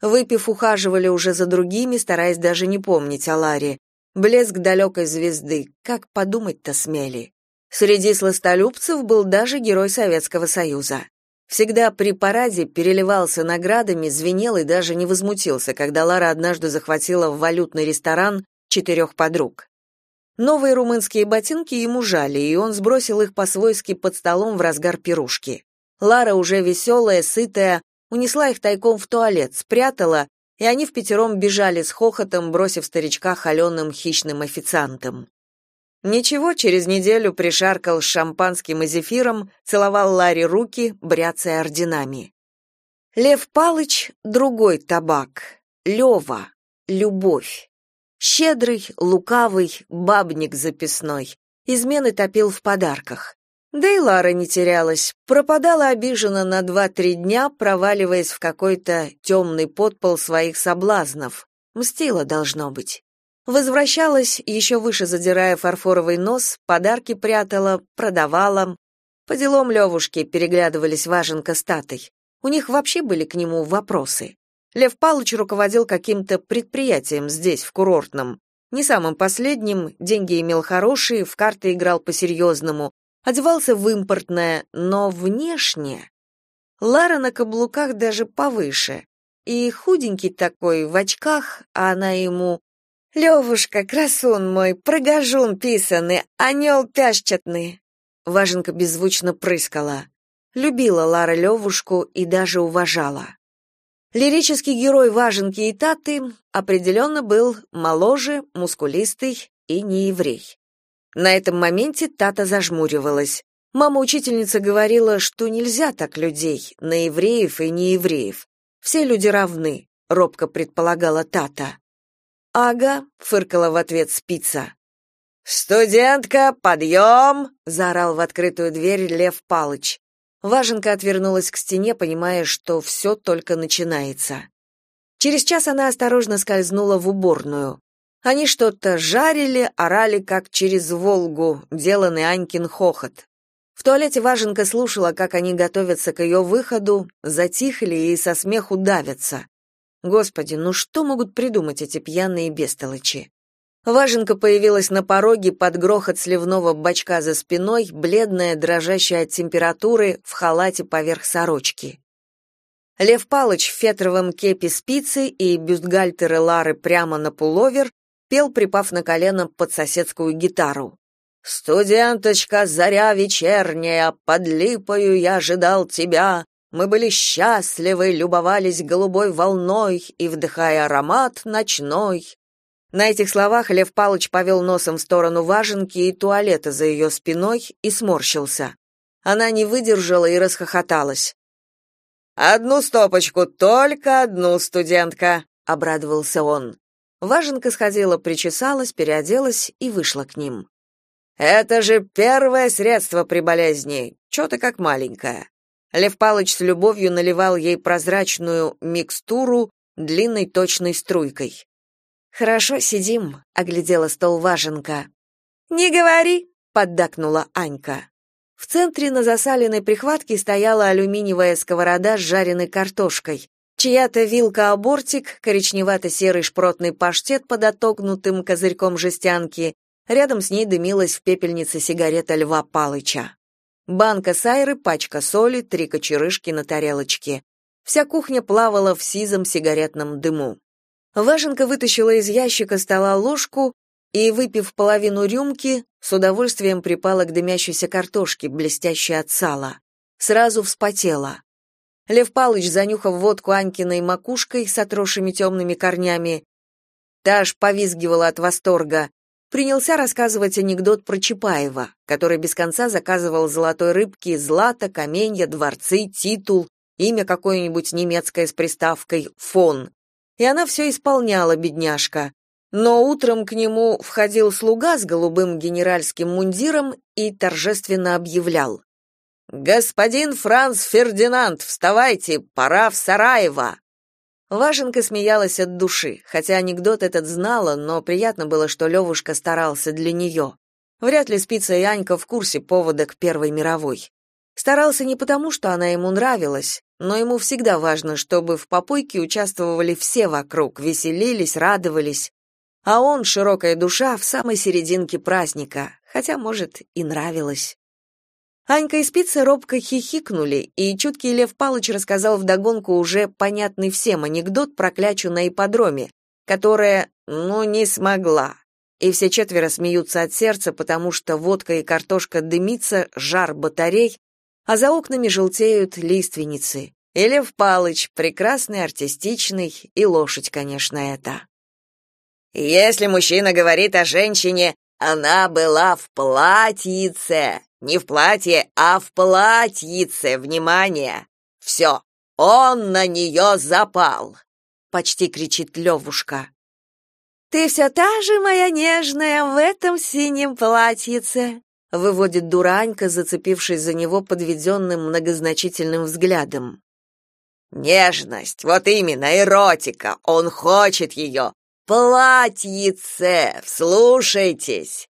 Выпив, ухаживали уже за другими, стараясь даже не помнить о Ларе. Блеск далекой звезды, как подумать-то смели. Среди сластолюбцев был даже герой Советского Союза. Всегда при параде переливался наградами, звенел и даже не возмутился, когда Лара однажды захватила в валютный ресторан четырех подруг. Новые румынские ботинки ему жали, и он сбросил их по-свойски под столом в разгар пирушки. Лара, уже веселая, сытая, унесла их тайком в туалет, спрятала, и они в пятером бежали с хохотом, бросив старичка холеным хищным официантам. Ничего, через неделю пришаркал с шампанским и зефиром, целовал Ларе руки, бряцая орденами. Лев Палыч — другой табак. Лева — любовь. Щедрый, лукавый, бабник записной. Измены топил в подарках. Да и Лара не терялась, пропадала обиженно на два-три дня, проваливаясь в какой-то темный подпол своих соблазнов. Мстила, должно быть. Возвращалась, еще выше задирая фарфоровый нос, подарки прятала, продавала. По делам Левушки переглядывались Важенка с Татой. У них вообще были к нему вопросы. Лев Палыч руководил каким-то предприятием здесь, в курортном. Не самым последним, деньги имел хорошие, в карты играл по-серьезному, одевался в импортное, но внешне... Лара на каблуках даже повыше. И худенький такой, в очках, а она ему Левушка, красун мой, прогожун писанный, анел пящатный. Важенка беззвучно прыскала. Любила Лара Левушку и даже уважала. Лирический герой Важенки и Таты определенно был моложе, мускулистый и не еврей. На этом моменте Тата зажмуривалась. Мама-учительница говорила, что нельзя так людей, на евреев и неевреев. Все люди равны, робко предполагала Тата. «Ага», — фыркала в ответ спица. «Студентка, подъем!» — заорал в открытую дверь Лев Палыч. Важенка отвернулась к стене, понимая, что все только начинается. Через час она осторожно скользнула в уборную. Они что-то жарили, орали, как через Волгу, деланный Анькин хохот. В туалете Важенка слушала, как они готовятся к ее выходу, затихли и со смеху давятся. Господи, ну что могут придумать эти пьяные бестолочи? Важенка появилась на пороге под грохот сливного бачка за спиной, бледная, дрожащая от температуры, в халате поверх сорочки. Лев Палыч в фетровом кепе спицы и бюстгальтеры Лары прямо на пуловер пел, припав на колено под соседскую гитару. «Студенточка, заря вечерняя, под липою я ожидал тебя. Мы были счастливы, любовались голубой волной и вдыхая аромат ночной». На этих словах Лев Палыч повел носом в сторону важенки и туалета за ее спиной и сморщился. Она не выдержала и расхохоталась. «Одну стопочку, только одну, студентка», — обрадовался он. Важенка сходила, причесалась, переоделась и вышла к ним. Это же первое средство при болезни. Что ты как маленькая. Лев Палыч с любовью наливал ей прозрачную микстуру длинной точной струйкой. Хорошо сидим, оглядела стол Важенка. Не говори, поддакнула Анька. В центре на засаленной прихватке стояла алюминиевая сковорода с жареной картошкой. Чья-то вилка обортик, коричневато-серый шпротный паштет под отогнутым козырьком жестянки Рядом с ней дымилась в пепельнице сигарета Льва Палыча. Банка сайры, пачка соли, три кочерышки на тарелочке. Вся кухня плавала в сизом сигаретном дыму. Важенка вытащила из ящика стола ложку и, выпив половину рюмки, с удовольствием припала к дымящейся картошке, блестящей от сала. Сразу вспотела. Лев Палыч, занюхав водку Анькиной макушкой с отросшими темными корнями, та аж повизгивала от восторга, принялся рассказывать анекдот про Чапаева, который без конца заказывал золотой рыбки злато, каменья, дворцы, титул, имя какое-нибудь немецкое с приставкой «фон». И она все исполняла, бедняжка. Но утром к нему входил слуга с голубым генеральским мундиром и торжественно объявлял. «Господин Франц Фердинанд, вставайте, пора в Сараево!» Важенка смеялась от души, хотя анекдот этот знала, но приятно было, что Левушка старался для нее. Вряд ли Спица и Анька в курсе повода к Первой мировой. Старался не потому, что она ему нравилась, но ему всегда важно, чтобы в попойке участвовали все вокруг, веселились, радовались. А он, широкая душа, в самой серединке праздника, хотя, может, и нравилось. Анька и Спица робко хихикнули, и чуткий Лев Палыч рассказал вдогонку уже понятный всем анекдот про клячу на ипподроме, которая, ну, не смогла. И все четверо смеются от сердца, потому что водка и картошка дымится, жар батарей, а за окнами желтеют лиственницы. И Лев Палыч, прекрасный, артистичный, и лошадь, конечно, это. Если мужчина говорит о женщине, она была в платьице, не в платье, а в платьице, внимание! Все, он на нее запал!» Почти кричит Левушка. «Ты все та же моя нежная в этом синем платьице!» Выводит дуранька, зацепившись за него подведенным многозначительным взглядом. «Нежность, вот именно, эротика, он хочет ее! Платьице, вслушайтесь!»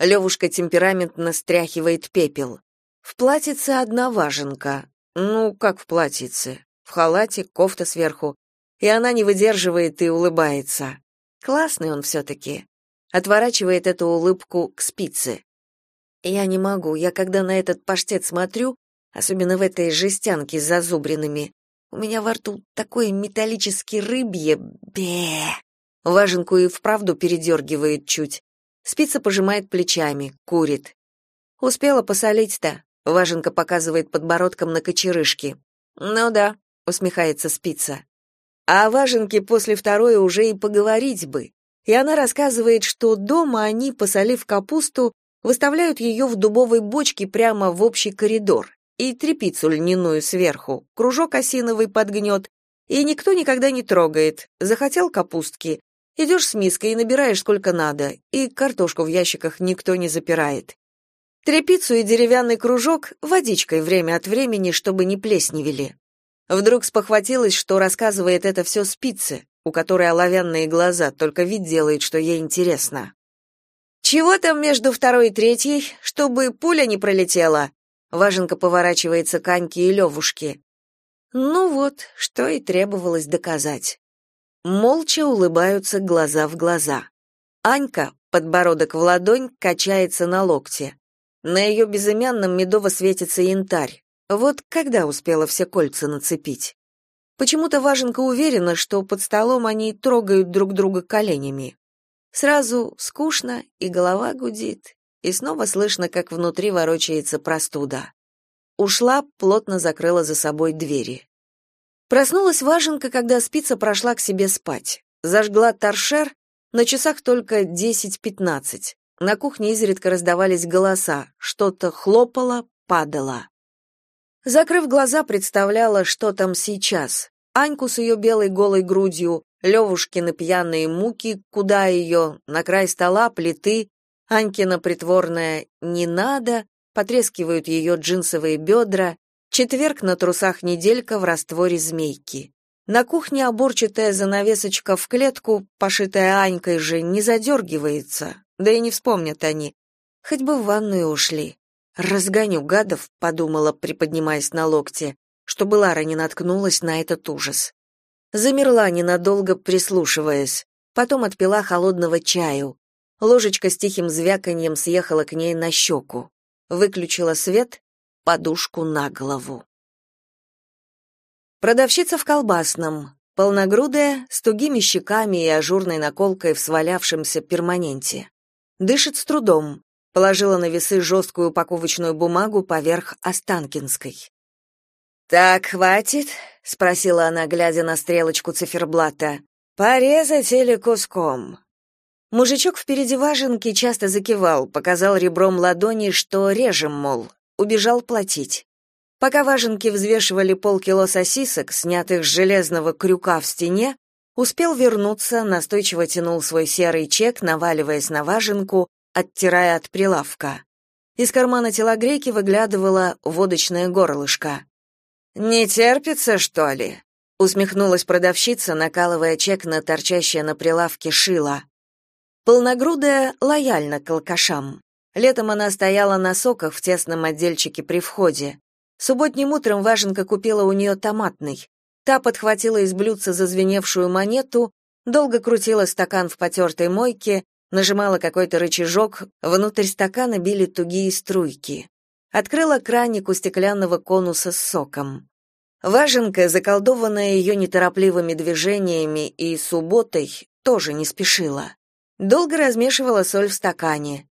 Левушка темпераментно стряхивает пепел. В платьице одна важенка. Ну, как в платьице? В халате, кофта сверху. И она не выдерживает и улыбается. Классный он все-таки. Отворачивает эту улыбку к спице. Я не могу, я когда на этот паштет смотрю, особенно в этой жестянке с зазубринами, у меня во рту такое металлически рыбье, бе. Важенку и вправду передергивает чуть. Спица пожимает плечами, курит. Успела посолить-то. Важенка показывает подбородком на кочерышки. Ну да, усмехается Спица. А Важенке после второй уже и поговорить бы. И она рассказывает, что дома они, посолив капусту, выставляют ее в дубовой бочке прямо в общий коридор и трепицу льняную сверху, кружок осиновый подгнет, и никто никогда не трогает. Захотел капустки, Идешь с миской и набираешь сколько надо, и картошку в ящиках никто не запирает. Трепицу и деревянный кружок водичкой время от времени, чтобы не плесневели. Вдруг спохватилась, что рассказывает это все спице, у которой оловянные глаза, только вид делает, что ей интересно. «Чего там между второй и третьей, чтобы пуля не пролетела?» Важенка поворачивается к Аньке и Левушке. Ну вот, что и требовалось доказать. Молча улыбаются глаза в глаза. Анька, подбородок в ладонь, качается на локте. На ее безымянном медово светится янтарь. Вот когда успела все кольца нацепить? Почему-то Важенка уверена, что под столом они трогают друг друга коленями. Сразу скучно, и голова гудит, и снова слышно, как внутри ворочается простуда. Ушла, плотно закрыла за собой двери. Проснулась Важенка, когда спица прошла к себе спать. Зажгла торшер, на часах только 10-15. На кухне изредка раздавались голоса, что-то хлопало, падало. Закрыв глаза, представляла, что там сейчас. Аньку с ее белой голой грудью, Левушкины пьяные муки, куда ее, на край стола, плиты, Анькина притворная «не надо», потрескивают ее джинсовые бедра, четверг на трусах неделька в растворе змейки. На кухне оборчатая занавесочка в клетку, пошитая Анькой же, не задергивается, да и не вспомнят они. Хоть бы в ванную ушли. «Разгоню гадов», — подумала, приподнимаясь на локте, чтобы Лара не наткнулась на этот ужас. Замерла ненадолго, прислушиваясь. Потом отпила холодного чаю. Ложечка с тихим звяканьем съехала к ней на щеку. Выключила свет, подушку на голову. Продавщица в колбасном, полногрудая, с тугими щеками и ажурной наколкой в свалявшемся перманенте. Дышит с трудом, положила на весы жесткую упаковочную бумагу поверх Останкинской. «Так, хватит?» — спросила она, глядя на стрелочку циферблата. «Порезать или куском?» Мужичок впереди важенки часто закивал, показал ребром ладони, что режем, мол, убежал платить. Пока важенки взвешивали полкило сосисок, снятых с железного крюка в стене, успел вернуться, настойчиво тянул свой серый чек, наваливаясь на важенку, оттирая от прилавка. Из кармана телогрейки выглядывала водочное горлышко. «Не терпится, что ли?» — усмехнулась продавщица, накалывая чек на торчащее на прилавке шило. Полногрудая лояльна к алкашам. Летом она стояла на соках в тесном отдельчике при входе. Субботним утром Важенка купила у нее томатный. Та подхватила из блюдца зазвеневшую монету, долго крутила стакан в потертой мойке, нажимала какой-то рычажок, внутрь стакана били тугие струйки. Открыла краник у стеклянного конуса с соком. Важенка, заколдованная ее неторопливыми движениями и субботой, тоже не спешила. Долго размешивала соль в стакане.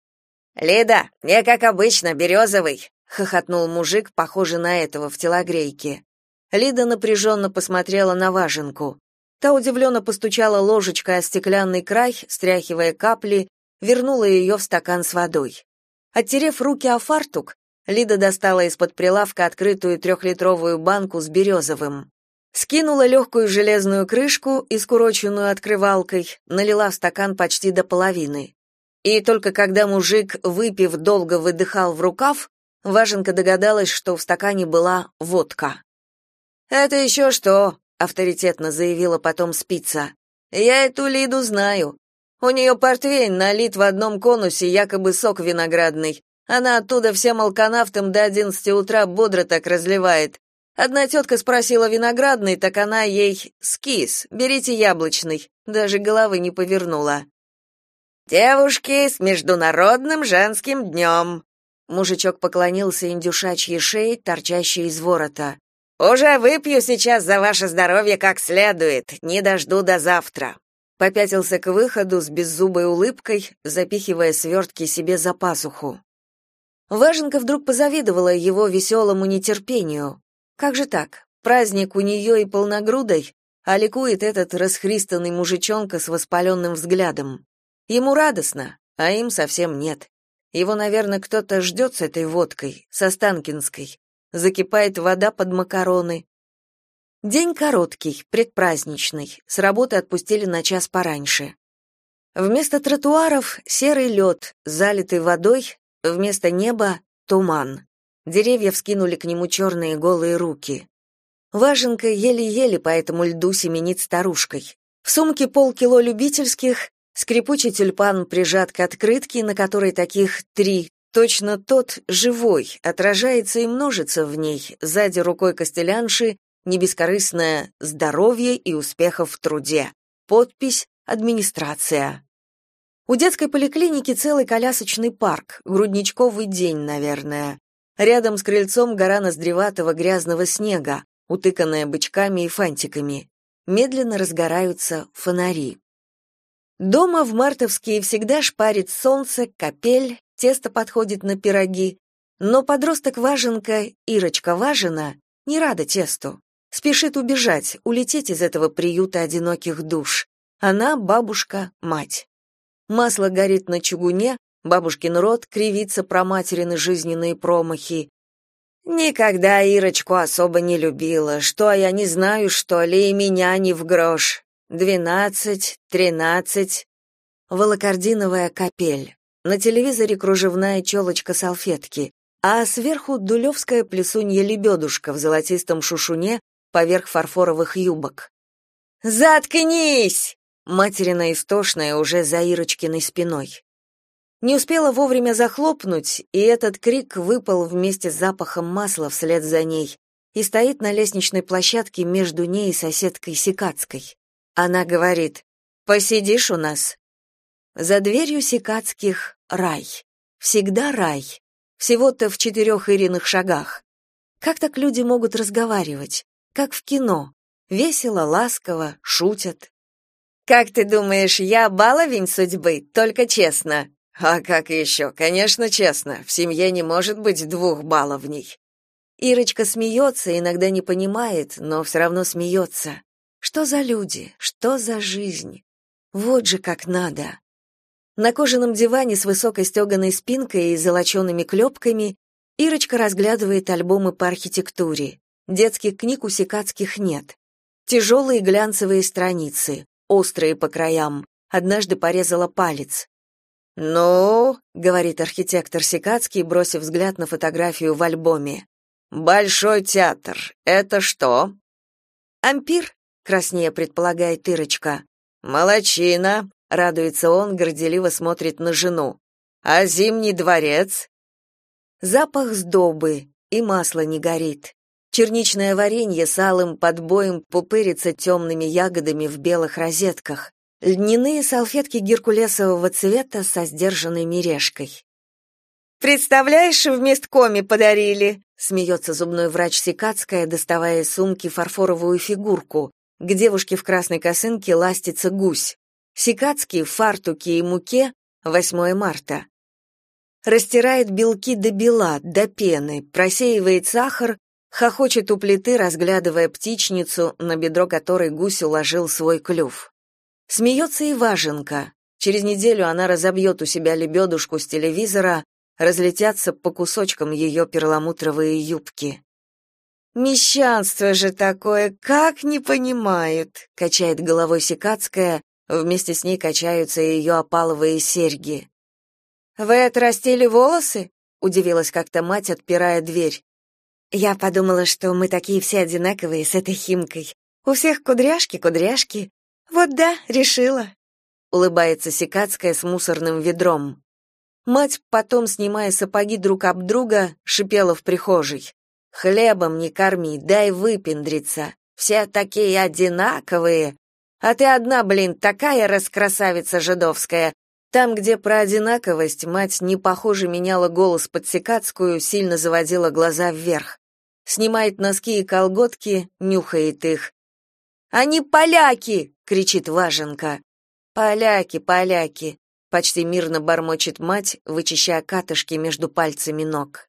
«Лида, мне как обычно, березовый», — хохотнул мужик, похожий на этого в телогрейке. Лида напряженно посмотрела на Важенку. Та удивленно постучала ложечкой о стеклянный край, стряхивая капли, вернула ее в стакан с водой. Оттерев руки о фартук, Лида достала из-под прилавка открытую трехлитровую банку с березовым. Скинула легкую железную крышку, искуроченную открывалкой, налила в стакан почти до половины. И только когда мужик, выпив, долго выдыхал в рукав, Важенка догадалась, что в стакане была водка. «Это еще что?» — авторитетно заявила потом спица. «Я эту Лиду знаю. У нее портвейн налит в одном конусе, якобы сок виноградный. Она оттуда всем алканавтам до одиннадцати утра бодро так разливает. Одна тетка спросила виноградный, так она ей «Скис, берите яблочный». Даже головы не повернула. «Девушки, с Международным женским днем!» Мужичок поклонился индюшачьей шее, торчащей из ворота. «Уже выпью сейчас за ваше здоровье как следует, не дожду до завтра». Попятился к выходу с беззубой улыбкой, запихивая свертки себе за пасуху. Важенка вдруг позавидовала его веселому нетерпению. Как же так? Праздник у нее и полногрудой, а ликует этот расхристанный мужичонка с воспаленным взглядом. Ему радостно, а им совсем нет. Его, наверное, кто-то ждет с этой водкой, со Станкинской. Закипает вода под макароны. День короткий, предпраздничный. С работы отпустили на час пораньше. Вместо тротуаров серый лед, залитый водой, Вместо неба — туман. Деревья вскинули к нему черные голые руки. Важенка еле-еле по этому льду семенит старушкой. В сумке полкило любительских, скрипучий тюльпан прижат к открытке, на которой таких три, точно тот, живой, отражается и множится в ней, сзади рукой костелянши, небескорыстное «здоровье и успехов в труде». Подпись «Администрация». У детской поликлиники целый колясочный парк, грудничковый день, наверное. Рядом с крыльцом гора ноздреватого грязного снега, утыканная бычками и фантиками. Медленно разгораются фонари. Дома в мартовские всегда шпарит солнце, капель, тесто подходит на пироги, но подросток Важенка, Ирочка Важина, не рада тесту. Спешит убежать, улететь из этого приюта одиноких душ. Она бабушка, мать. Масло горит на чугуне, бабушкин рот кривится про материны жизненные промахи. Никогда Ирочку особо не любила, что я не знаю, что ли, и меня не в грош. Двенадцать, тринадцать. Волокординовая капель. На телевизоре кружевная челочка салфетки а сверху дулевская плесунья-лебедушка в золотистом шушуне поверх фарфоровых юбок. «Заткнись!» Материна истошная уже за Ирочкиной спиной. Не успела вовремя захлопнуть, и этот крик выпал вместе с запахом масла вслед за ней и стоит на лестничной площадке между ней и соседкой Сикацкой. Она говорит «Посидишь у нас?» За дверью Сикацких рай. Всегда рай всего-то в четырех Ириных шагах. Как так люди могут разговаривать? Как в кино. Весело, ласково, шутят. «Как ты думаешь, я баловень судьбы, только честно?» «А как еще? Конечно, честно. В семье не может быть двух баловней». Ирочка смеется, иногда не понимает, но все равно смеется. Что за люди? Что за жизнь? Вот же как надо. На кожаном диване с высокой стеганой спинкой и золочеными клепками Ирочка разглядывает альбомы по архитектуре. Детских книг у Сикацких нет. Тяжелые глянцевые страницы, острые по краям. Однажды порезала палец. «Ну», — говорит архитектор Сикацкий, бросив взгляд на фотографию в альбоме. «Большой театр. Это что?» «Ампир», — краснее предполагает Ирочка. «Молодчина радуется он, горделиво смотрит на жену. А зимний дворец? Запах сдобы, и масло не горит. Черничное варенье с алым подбоем пупырится темными ягодами в белых розетках. Льняные салфетки геркулесового цвета со сдержанной мережкой. «Представляешь, в месткоме подарили!» — смеется зубной врач Сикацкая, доставая из сумки фарфоровую фигурку. К девушке в красной косынке ластится гусь. Сикацкий в фартуке и муке 8 марта. Растирает белки до бела, до пены, просеивает сахар, хохочет у плиты, разглядывая птичницу, на бедро которой гусь уложил свой клюв. Смеется и Важенка. Через неделю она разобьет у себя лебедушку с телевизора, разлетятся по кусочкам ее перламутровые юбки. «Мещанство же такое, как не понимают!» — качает головой Сикацкая, Вместе с ней качаются ее опаловые серьги. «Вы отрастили волосы?» — удивилась как-то мать, отпирая дверь. «Я подумала, что мы такие все одинаковые с этой химкой. У всех кудряшки, кудряшки. Вот да, решила». Улыбается Сикацкая с мусорным ведром. Мать, потом, снимая сапоги друг об друга, шипела в прихожей. «Хлебом не корми, дай выпендриться. Все такие одинаковые. А ты одна, блин, такая раскрасавица жидовская. Там, где про одинаковость, мать не похоже меняла голос под секацкую, сильно заводила глаза вверх. Снимает носки и колготки, нюхает их. «Они поляки!» — кричит Важенка. «Поляки, поляки!» — почти мирно бормочет мать, вычищая катышки между пальцами ног.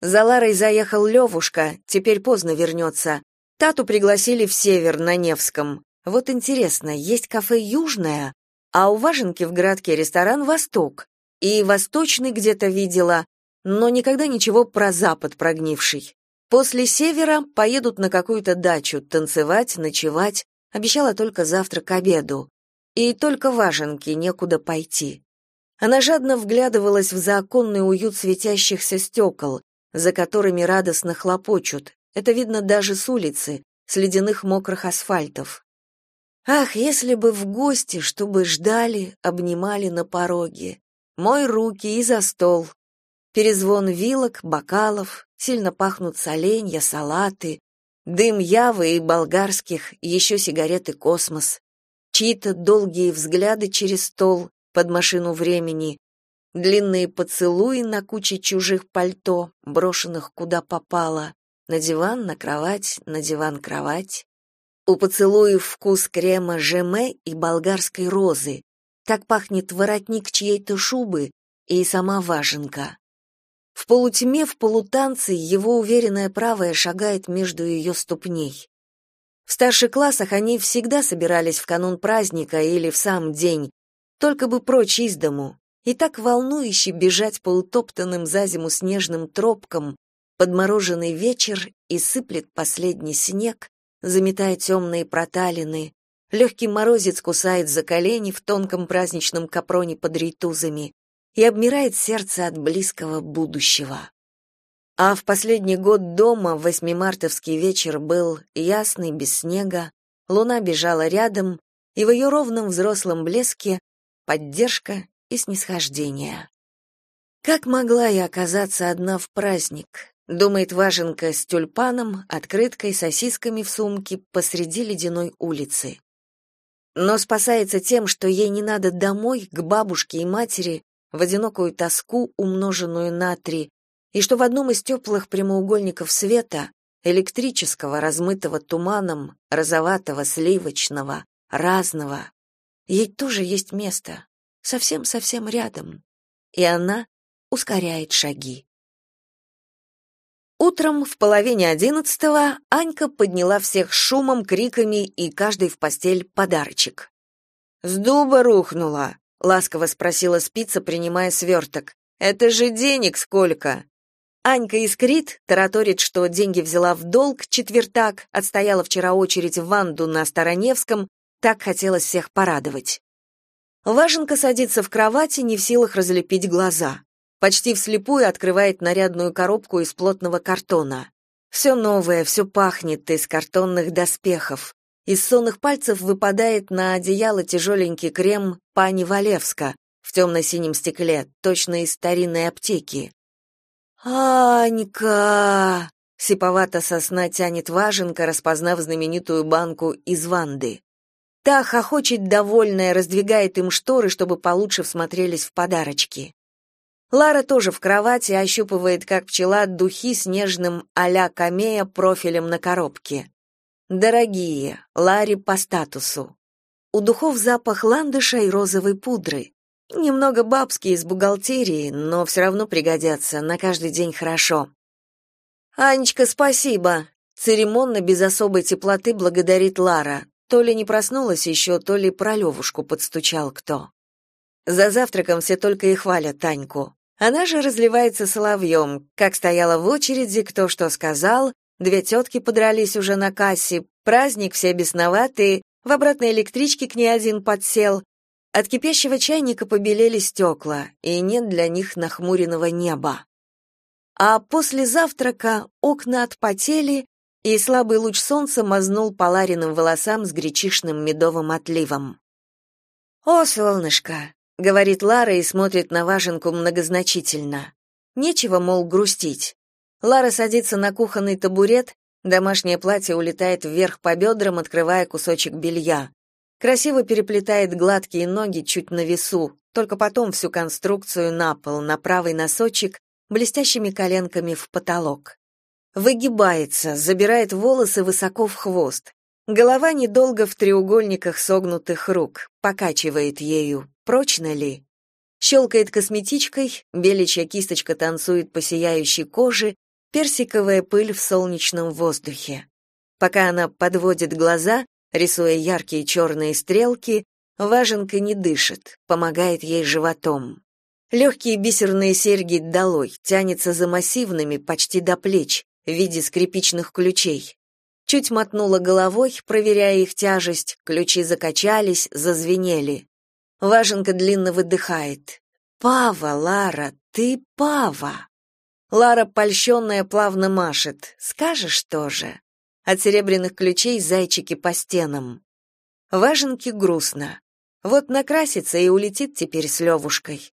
За Ларой заехал Левушка, теперь поздно вернется. Тату пригласили в Север на Невском. Вот интересно, есть кафе Южное, а у Важенки в городке ресторан Восток. И Восточный где-то видела, но никогда ничего про Запад прогнивший. После Севера поедут на какую-то дачу танцевать, ночевать, обещала только завтра к обеду. И только Важенке некуда пойти. Она жадно вглядывалась в законный уют светящихся стекол, за которыми радостно хлопочут, это видно даже с улицы, с ледяных мокрых асфальтов. Ах, если бы в гости, чтобы ждали, обнимали на пороге. Мой руки и за стол. Перезвон вилок, бокалов, сильно пахнут соленья, салаты, дым явы и болгарских, еще сигареты космос. Чьи-то долгие взгляды через стол под машину времени, длинные поцелуи на куче чужих пальто, брошенных куда попало. На диван, на кровать, на диван, кровать. У поцелуев вкус крема жеме и болгарской розы, как пахнет воротник чьей-то шубы и сама важенка. В полутьме, в полутанце его уверенная правая шагает между ее ступней. В старших классах они всегда собирались в канун праздника или в сам день, только бы прочь из дому, и так волнующе бежать по утоптанным за зиму снежным тропкам, подмороженный вечер и сыплет последний снег, заметая темные проталины, легкий морозец кусает за колени в тонком праздничном капроне под рейтузами, и обмирает сердце от близкого будущего. А в последний год дома восьмимартовский вечер был ясный, без снега, луна бежала рядом, и в ее ровном взрослом блеске поддержка и снисхождение. Как могла я оказаться одна в праздник? Думает Важенка с тюльпаном, открыткой, сосисками в сумке посреди ледяной улицы. Но спасается тем, что ей не надо домой, к бабушке и матери, в одинокую тоску, умноженную на три, и что в одном из теплых прямоугольников света, электрического, размытого туманом, розоватого, сливочного, разного, ей тоже есть место, совсем-совсем рядом, и она ускоряет шаги. Утром в половине одиннадцатого Анька подняла всех шумом, криками и каждый в постель подарочек. «С дуба рухнула», ласково спросила спица, принимая сверток. Это же денег сколько? Анька искрит, тараторит, что деньги взяла в долг, четвертак, отстояла вчера очередь в Ванду на Староневском, так хотелось всех порадовать. Важенка садится в кровати, не в силах разлепить глаза. Почти вслепую открывает нарядную коробку из плотного картона. Все новое, все пахнет из картонных доспехов. Из сонных пальцев выпадает на одеяло тяжеленький крем пани Валевска в темно-синем стекле, точно из старинной аптеки. «Анька!» — сиповато сосна тянет важенка, распознав знаменитую банку из Ванды. Та хохочет довольная, раздвигает им шторы, чтобы получше всмотрелись в подарочки. Лара тоже в кровати ощупывает, как пчела, духи с нежным а-ля камея профилем на коробке. Дорогие, Ларри по статусу. У духов запах ландыша и розовой пудры. Немного бабские из бухгалтерии, но все равно пригодятся, на каждый день хорошо. «Анечка, спасибо!» Церемонно, без особой теплоты благодарит Лара. То ли не проснулась еще, то ли про Левушку подстучал кто. За завтраком все только и хвалят Таньку. Она же разливается соловьем, как стояла в очереди, кто что сказал, Две тетки подрались уже на кассе, праздник, все бесноватые, в обратной электричке к ней один подсел. От кипящего чайника побелели стекла, и нет для них нахмуренного неба. А после завтрака окна отпотели, и слабый луч солнца мазнул по Лариным волосам с гречишным медовым отливом. «О, солнышко!» — говорит Лара и смотрит на важенку многозначительно. Нечего, мол, грустить. Лара садится на кухонный табурет, домашнее платье улетает вверх по бедрам, открывая кусочек белья. Красиво переплетает гладкие ноги чуть на весу, только потом всю конструкцию на пол, на правый носочек, блестящими коленками в потолок. Выгибается, забирает волосы высоко в хвост. Голова недолго в треугольниках согнутых рук, покачивает ею. Прочно ли? Щелкает косметичкой, беличья кисточка танцует по сияющей коже, персиковая пыль в солнечном воздухе. Пока она подводит глаза, рисуя яркие черные стрелки, важенка не дышит, помогает ей животом. Легкие бисерные серьги долой, тянется за массивными, почти до плеч, в виде скрипичных ключей. Чуть мотнула головой, проверяя их тяжесть, ключи закачались, зазвенели. Важенка длинно выдыхает. «Пава, Лара, ты пава!» Лара, польщенная, плавно машет. «Скажешь тоже?» От серебряных ключей зайчики по стенам. Важенке грустно. Вот накрасится и улетит теперь с Левушкой.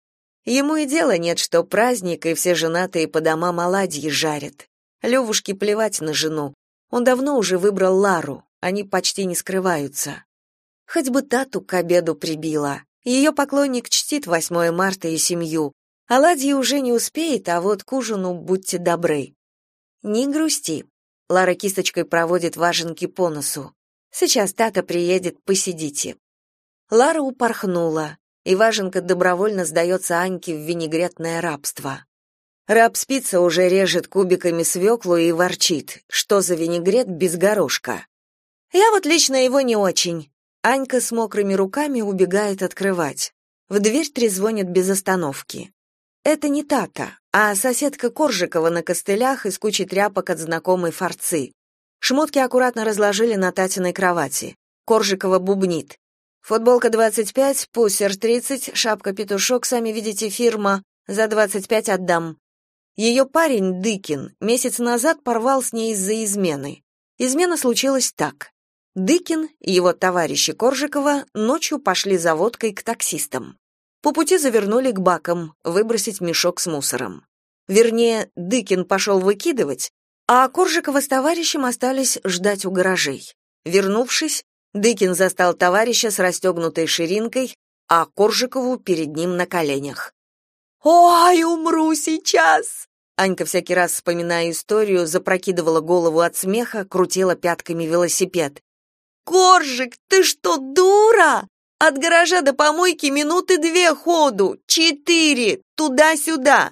Ему и дела нет, что праздник, и все женатые по домам оладьи жарят. Левушке плевать на жену. Он давно уже выбрал Лару, они почти не скрываются. Хоть бы тату к обеду прибила. Ее поклонник чтит 8 марта и семью, Оладьи уже не успеет, а вот к ужину будьте добры. Не грусти. Лара кисточкой проводит важенки по носу. Сейчас тата приедет, посидите. Лара упорхнула. и Важенка добровольно сдается Аньке в винегретное рабство. Раб спица уже режет кубиками свеклу и ворчит, что за винегрет без горошка. Я вот лично его не очень. Анька с мокрыми руками убегает открывать. В дверь трезвонит без остановки. Это не Тата, а соседка Коржикова на костылях из кучи тряпок от знакомой форцы. Шмотки аккуратно разложили на Татиной кровати. Коржикова бубнит. Футболка 25, пусер 30, шапка-петушок, сами видите, фирма. За 25 отдам. Ее парень, Дыкин, месяц назад порвал с ней из-за измены. Измена случилась так. Дыкин и его товарищи Коржикова ночью пошли за водкой к таксистам. По пути завернули к бакам, выбросить мешок с мусором. Вернее, Дыкин пошел выкидывать, а Коржикова с товарищем остались ждать у гаражей. Вернувшись, Дыкин застал товарища с расстегнутой ширинкой, а Коржикову перед ним на коленях. «Ой, умру сейчас!» Анька всякий раз, вспоминая историю, запрокидывала голову от смеха, крутила пятками велосипед. «Коржик, ты что, дура? От гаража до помойки минуты две ходу, четыре, туда-сюда!»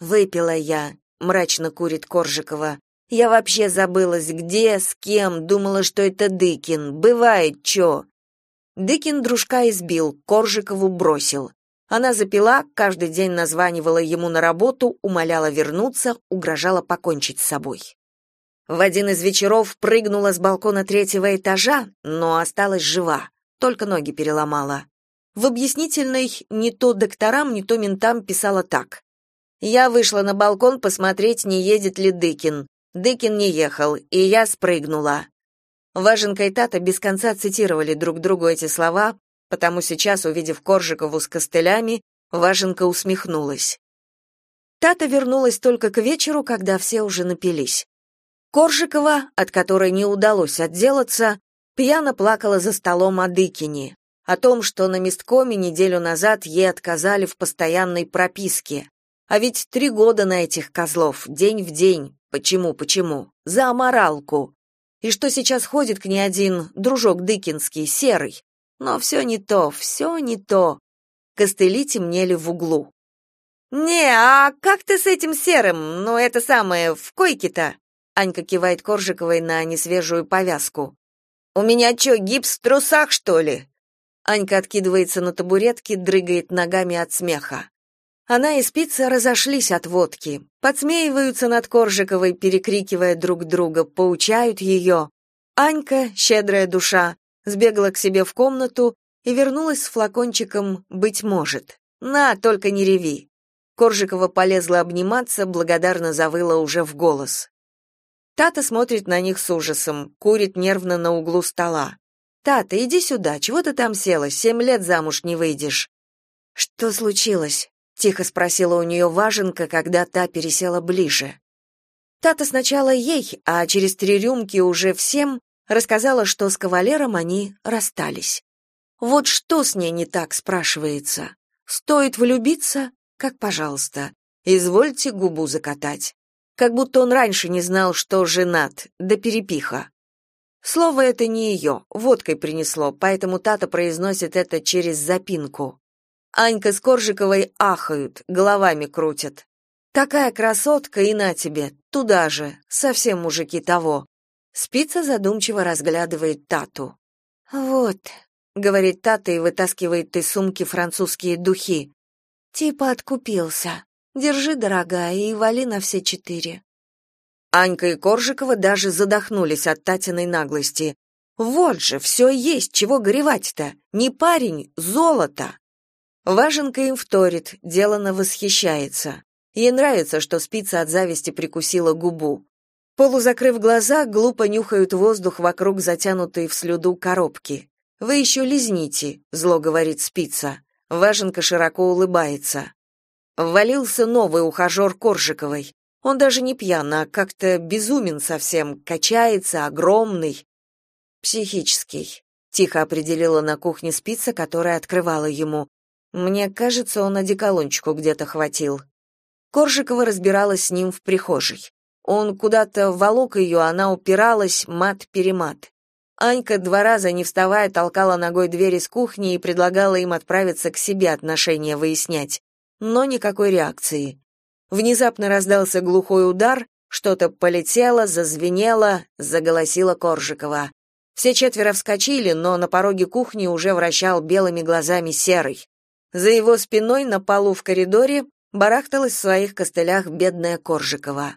«Выпила я», — мрачно курит Коржикова. «Я вообще забылась, где, с кем, думала, что это Дыкин. Бывает, чё?» Дыкин дружка избил, Коржикову бросил. Она запила, каждый день названивала ему на работу, умоляла вернуться, угрожала покончить с собой. В один из вечеров прыгнула с балкона третьего этажа, но осталась жива, только ноги переломала. В объяснительной не то докторам, не то ментам писала так. Я вышла на балкон посмотреть, не едет ли Дыкин. Дыкин не ехал, и я спрыгнула. Важенка и Тата без конца цитировали друг другу эти слова, потому сейчас, увидев Коржикову с костылями, Важенка усмехнулась. Тата вернулась только к вечеру, когда все уже напились. Коржикова, от которой не удалось отделаться, пьяно плакала за столом о Дыкине, о том, что на месткоме неделю назад ей отказали в постоянной прописке. А ведь три года на этих козлов, день в день. Почему, почему? За аморалку. И что сейчас ходит к ней один дружок Дыкинский, серый, но все не то, все не то. Костыли темнели в углу. «Не, а как ты с этим серым, ну это самое, в койке-то?» Анька кивает Коржиковой на несвежую повязку. «У меня что, гипс в трусах, что ли?» Анька откидывается на табуретке, дрыгает ногами от смеха. Она и спица разошлись от водки, подсмеиваются над Коржиковой, перекрикивая друг друга, поучают ее. Анька, щедрая душа, сбегала к себе в комнату и вернулась с флакончиком «Быть может». «На, только не реви». Коржикова полезла обниматься, благодарно завыла уже в голос. Тата смотрит на них с ужасом, курит нервно на углу стола. «Тата, иди сюда, чего ты там села? Семь лет замуж не выйдешь». «Что случилось?» — тихо спросила у нее Важенка, когда та пересела ближе. Тата сначала ей, а через три рюмки уже всем Рассказала, что с кавалером они расстались. Вот что с ней не так, спрашивается. Стоит влюбиться, как пожалуйста. Извольте губу закатать. Как будто он раньше не знал, что женат, да перепиха. Слово это не ее, водкой принесло, поэтому Тата произносит это через запинку. Анька с Коржиковой ахают, головами крутят. Такая красотка и на тебе, туда же, совсем мужики того. Спица задумчиво разглядывает Тату. «Вот», — говорит Тата и вытаскивает из сумки французские духи. «Типа откупился. Держи, дорогая, и вали на все четыре». Анька и Коржикова даже задохнулись от Татиной наглости. «Вот же, все есть, чего горевать-то? Не парень, золото!» Важенка им вторит, делано восхищается. Ей нравится, что спица от зависти прикусила губу. Полузакрыв глаза, глупо нюхают воздух вокруг затянутой в слюду коробки. «Вы еще лизните», — зло говорит спица. Важенка широко улыбается. Ввалился новый ухажер Коржиковой. Он даже не пьян, а как-то безумен совсем, качается, огромный. «Психический», — тихо определила на кухне спица, которая открывала ему. «Мне кажется, он одеколончику где-то хватил». Коржикова разбиралась с ним в прихожей. Он куда-то волок ее, она упиралась, мат-перемат. Анька два раза, не вставая, толкала ногой дверь из кухни и предлагала им отправиться к себе отношения выяснять. Но никакой реакции. Внезапно раздался глухой удар, что-то полетело, зазвенело, заголосила Коржикова. Все четверо вскочили, но на пороге кухни уже вращал белыми глазами серый. За его спиной на полу в коридоре барахталась в своих костылях бедная Коржикова.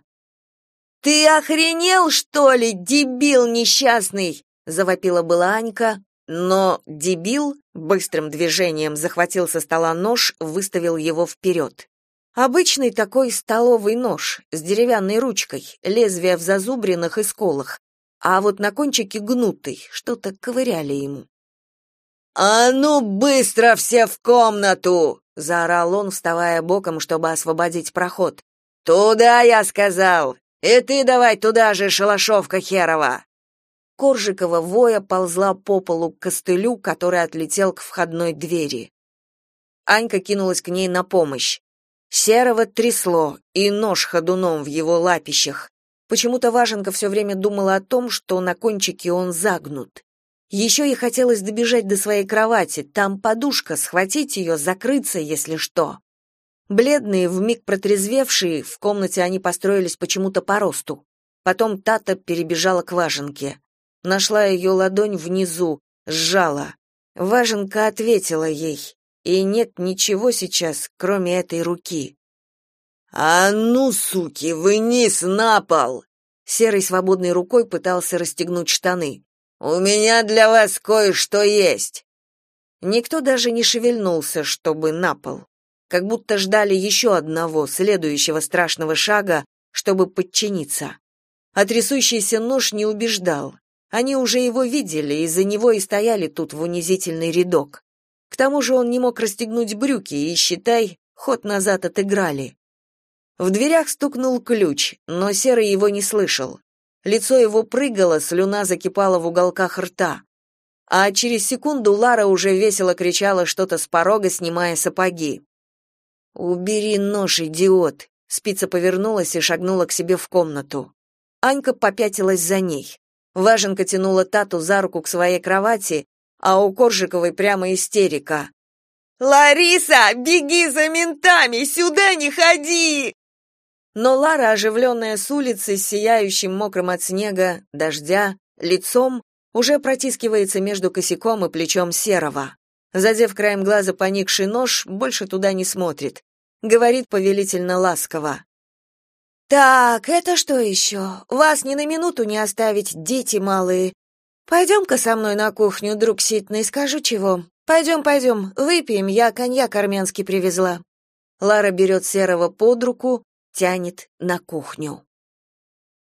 «Ты охренел, что ли, дебил несчастный?» — завопила была Анька, но дебил быстрым движением захватил со стола нож, выставил его вперед. Обычный такой столовый нож с деревянной ручкой, лезвие в зазубринах и сколах, а вот на кончике гнутый, что-то ковыряли ему. «А ну быстро все в комнату!» — заорал он, вставая боком, чтобы освободить проход. «Туда, я сказал! И ты давай туда же, шалашовка херова!» Коржикова воя ползла по полу к костылю, который отлетел к входной двери. Анька кинулась к ней на помощь. Серого трясло, и нож ходуном в его лапищах. Почему-то Важенка все время думала о том, что на кончике он загнут. Еще ей хотелось добежать до своей кровати, там подушка, схватить ее, закрыться, если что. Бледные, вмиг протрезвевшие, в комнате они построились почему-то по росту. Потом Тата перебежала к Важенке. Нашла ее ладонь внизу, сжала. Важенка ответила ей и нет ничего сейчас, кроме этой руки. «А ну, суки, вниз на пол!» Серой свободной рукой пытался расстегнуть штаны. «У меня для вас кое-что есть!» Никто даже не шевельнулся, чтобы на пол. Как будто ждали еще одного, следующего страшного шага, чтобы подчиниться. А трясущийся нож не убеждал. Они уже его видели, из-за него и стояли тут в унизительный рядок. К тому же он не мог расстегнуть брюки, и, считай, ход назад отыграли. В дверях стукнул ключ, но Серый его не слышал. Лицо его прыгало, слюна закипала в уголках рта. А через секунду Лара уже весело кричала что-то с порога, снимая сапоги. «Убери нож, идиот!» Спица повернулась и шагнула к себе в комнату. Анька попятилась за ней. Важенка тянула Тату за руку к своей кровати, а у Коржиковой прямо истерика. «Лариса, беги за ментами! Сюда не ходи!» Но Лара, оживленная с улицы, сияющим мокрым от снега, дождя, лицом, уже протискивается между косяком и плечом Серого. Задев краем глаза поникший нож, больше туда не смотрит. Говорит повелительно ласково. «Так, это что еще? Вас ни на минуту не оставить, дети малые. Пойдем-ка со мной на кухню, друг Ситный, скажу чего. Пойдем, пойдем, выпьем, я коньяк армянский привезла. Лара берет Серого под руку, тянет на кухню.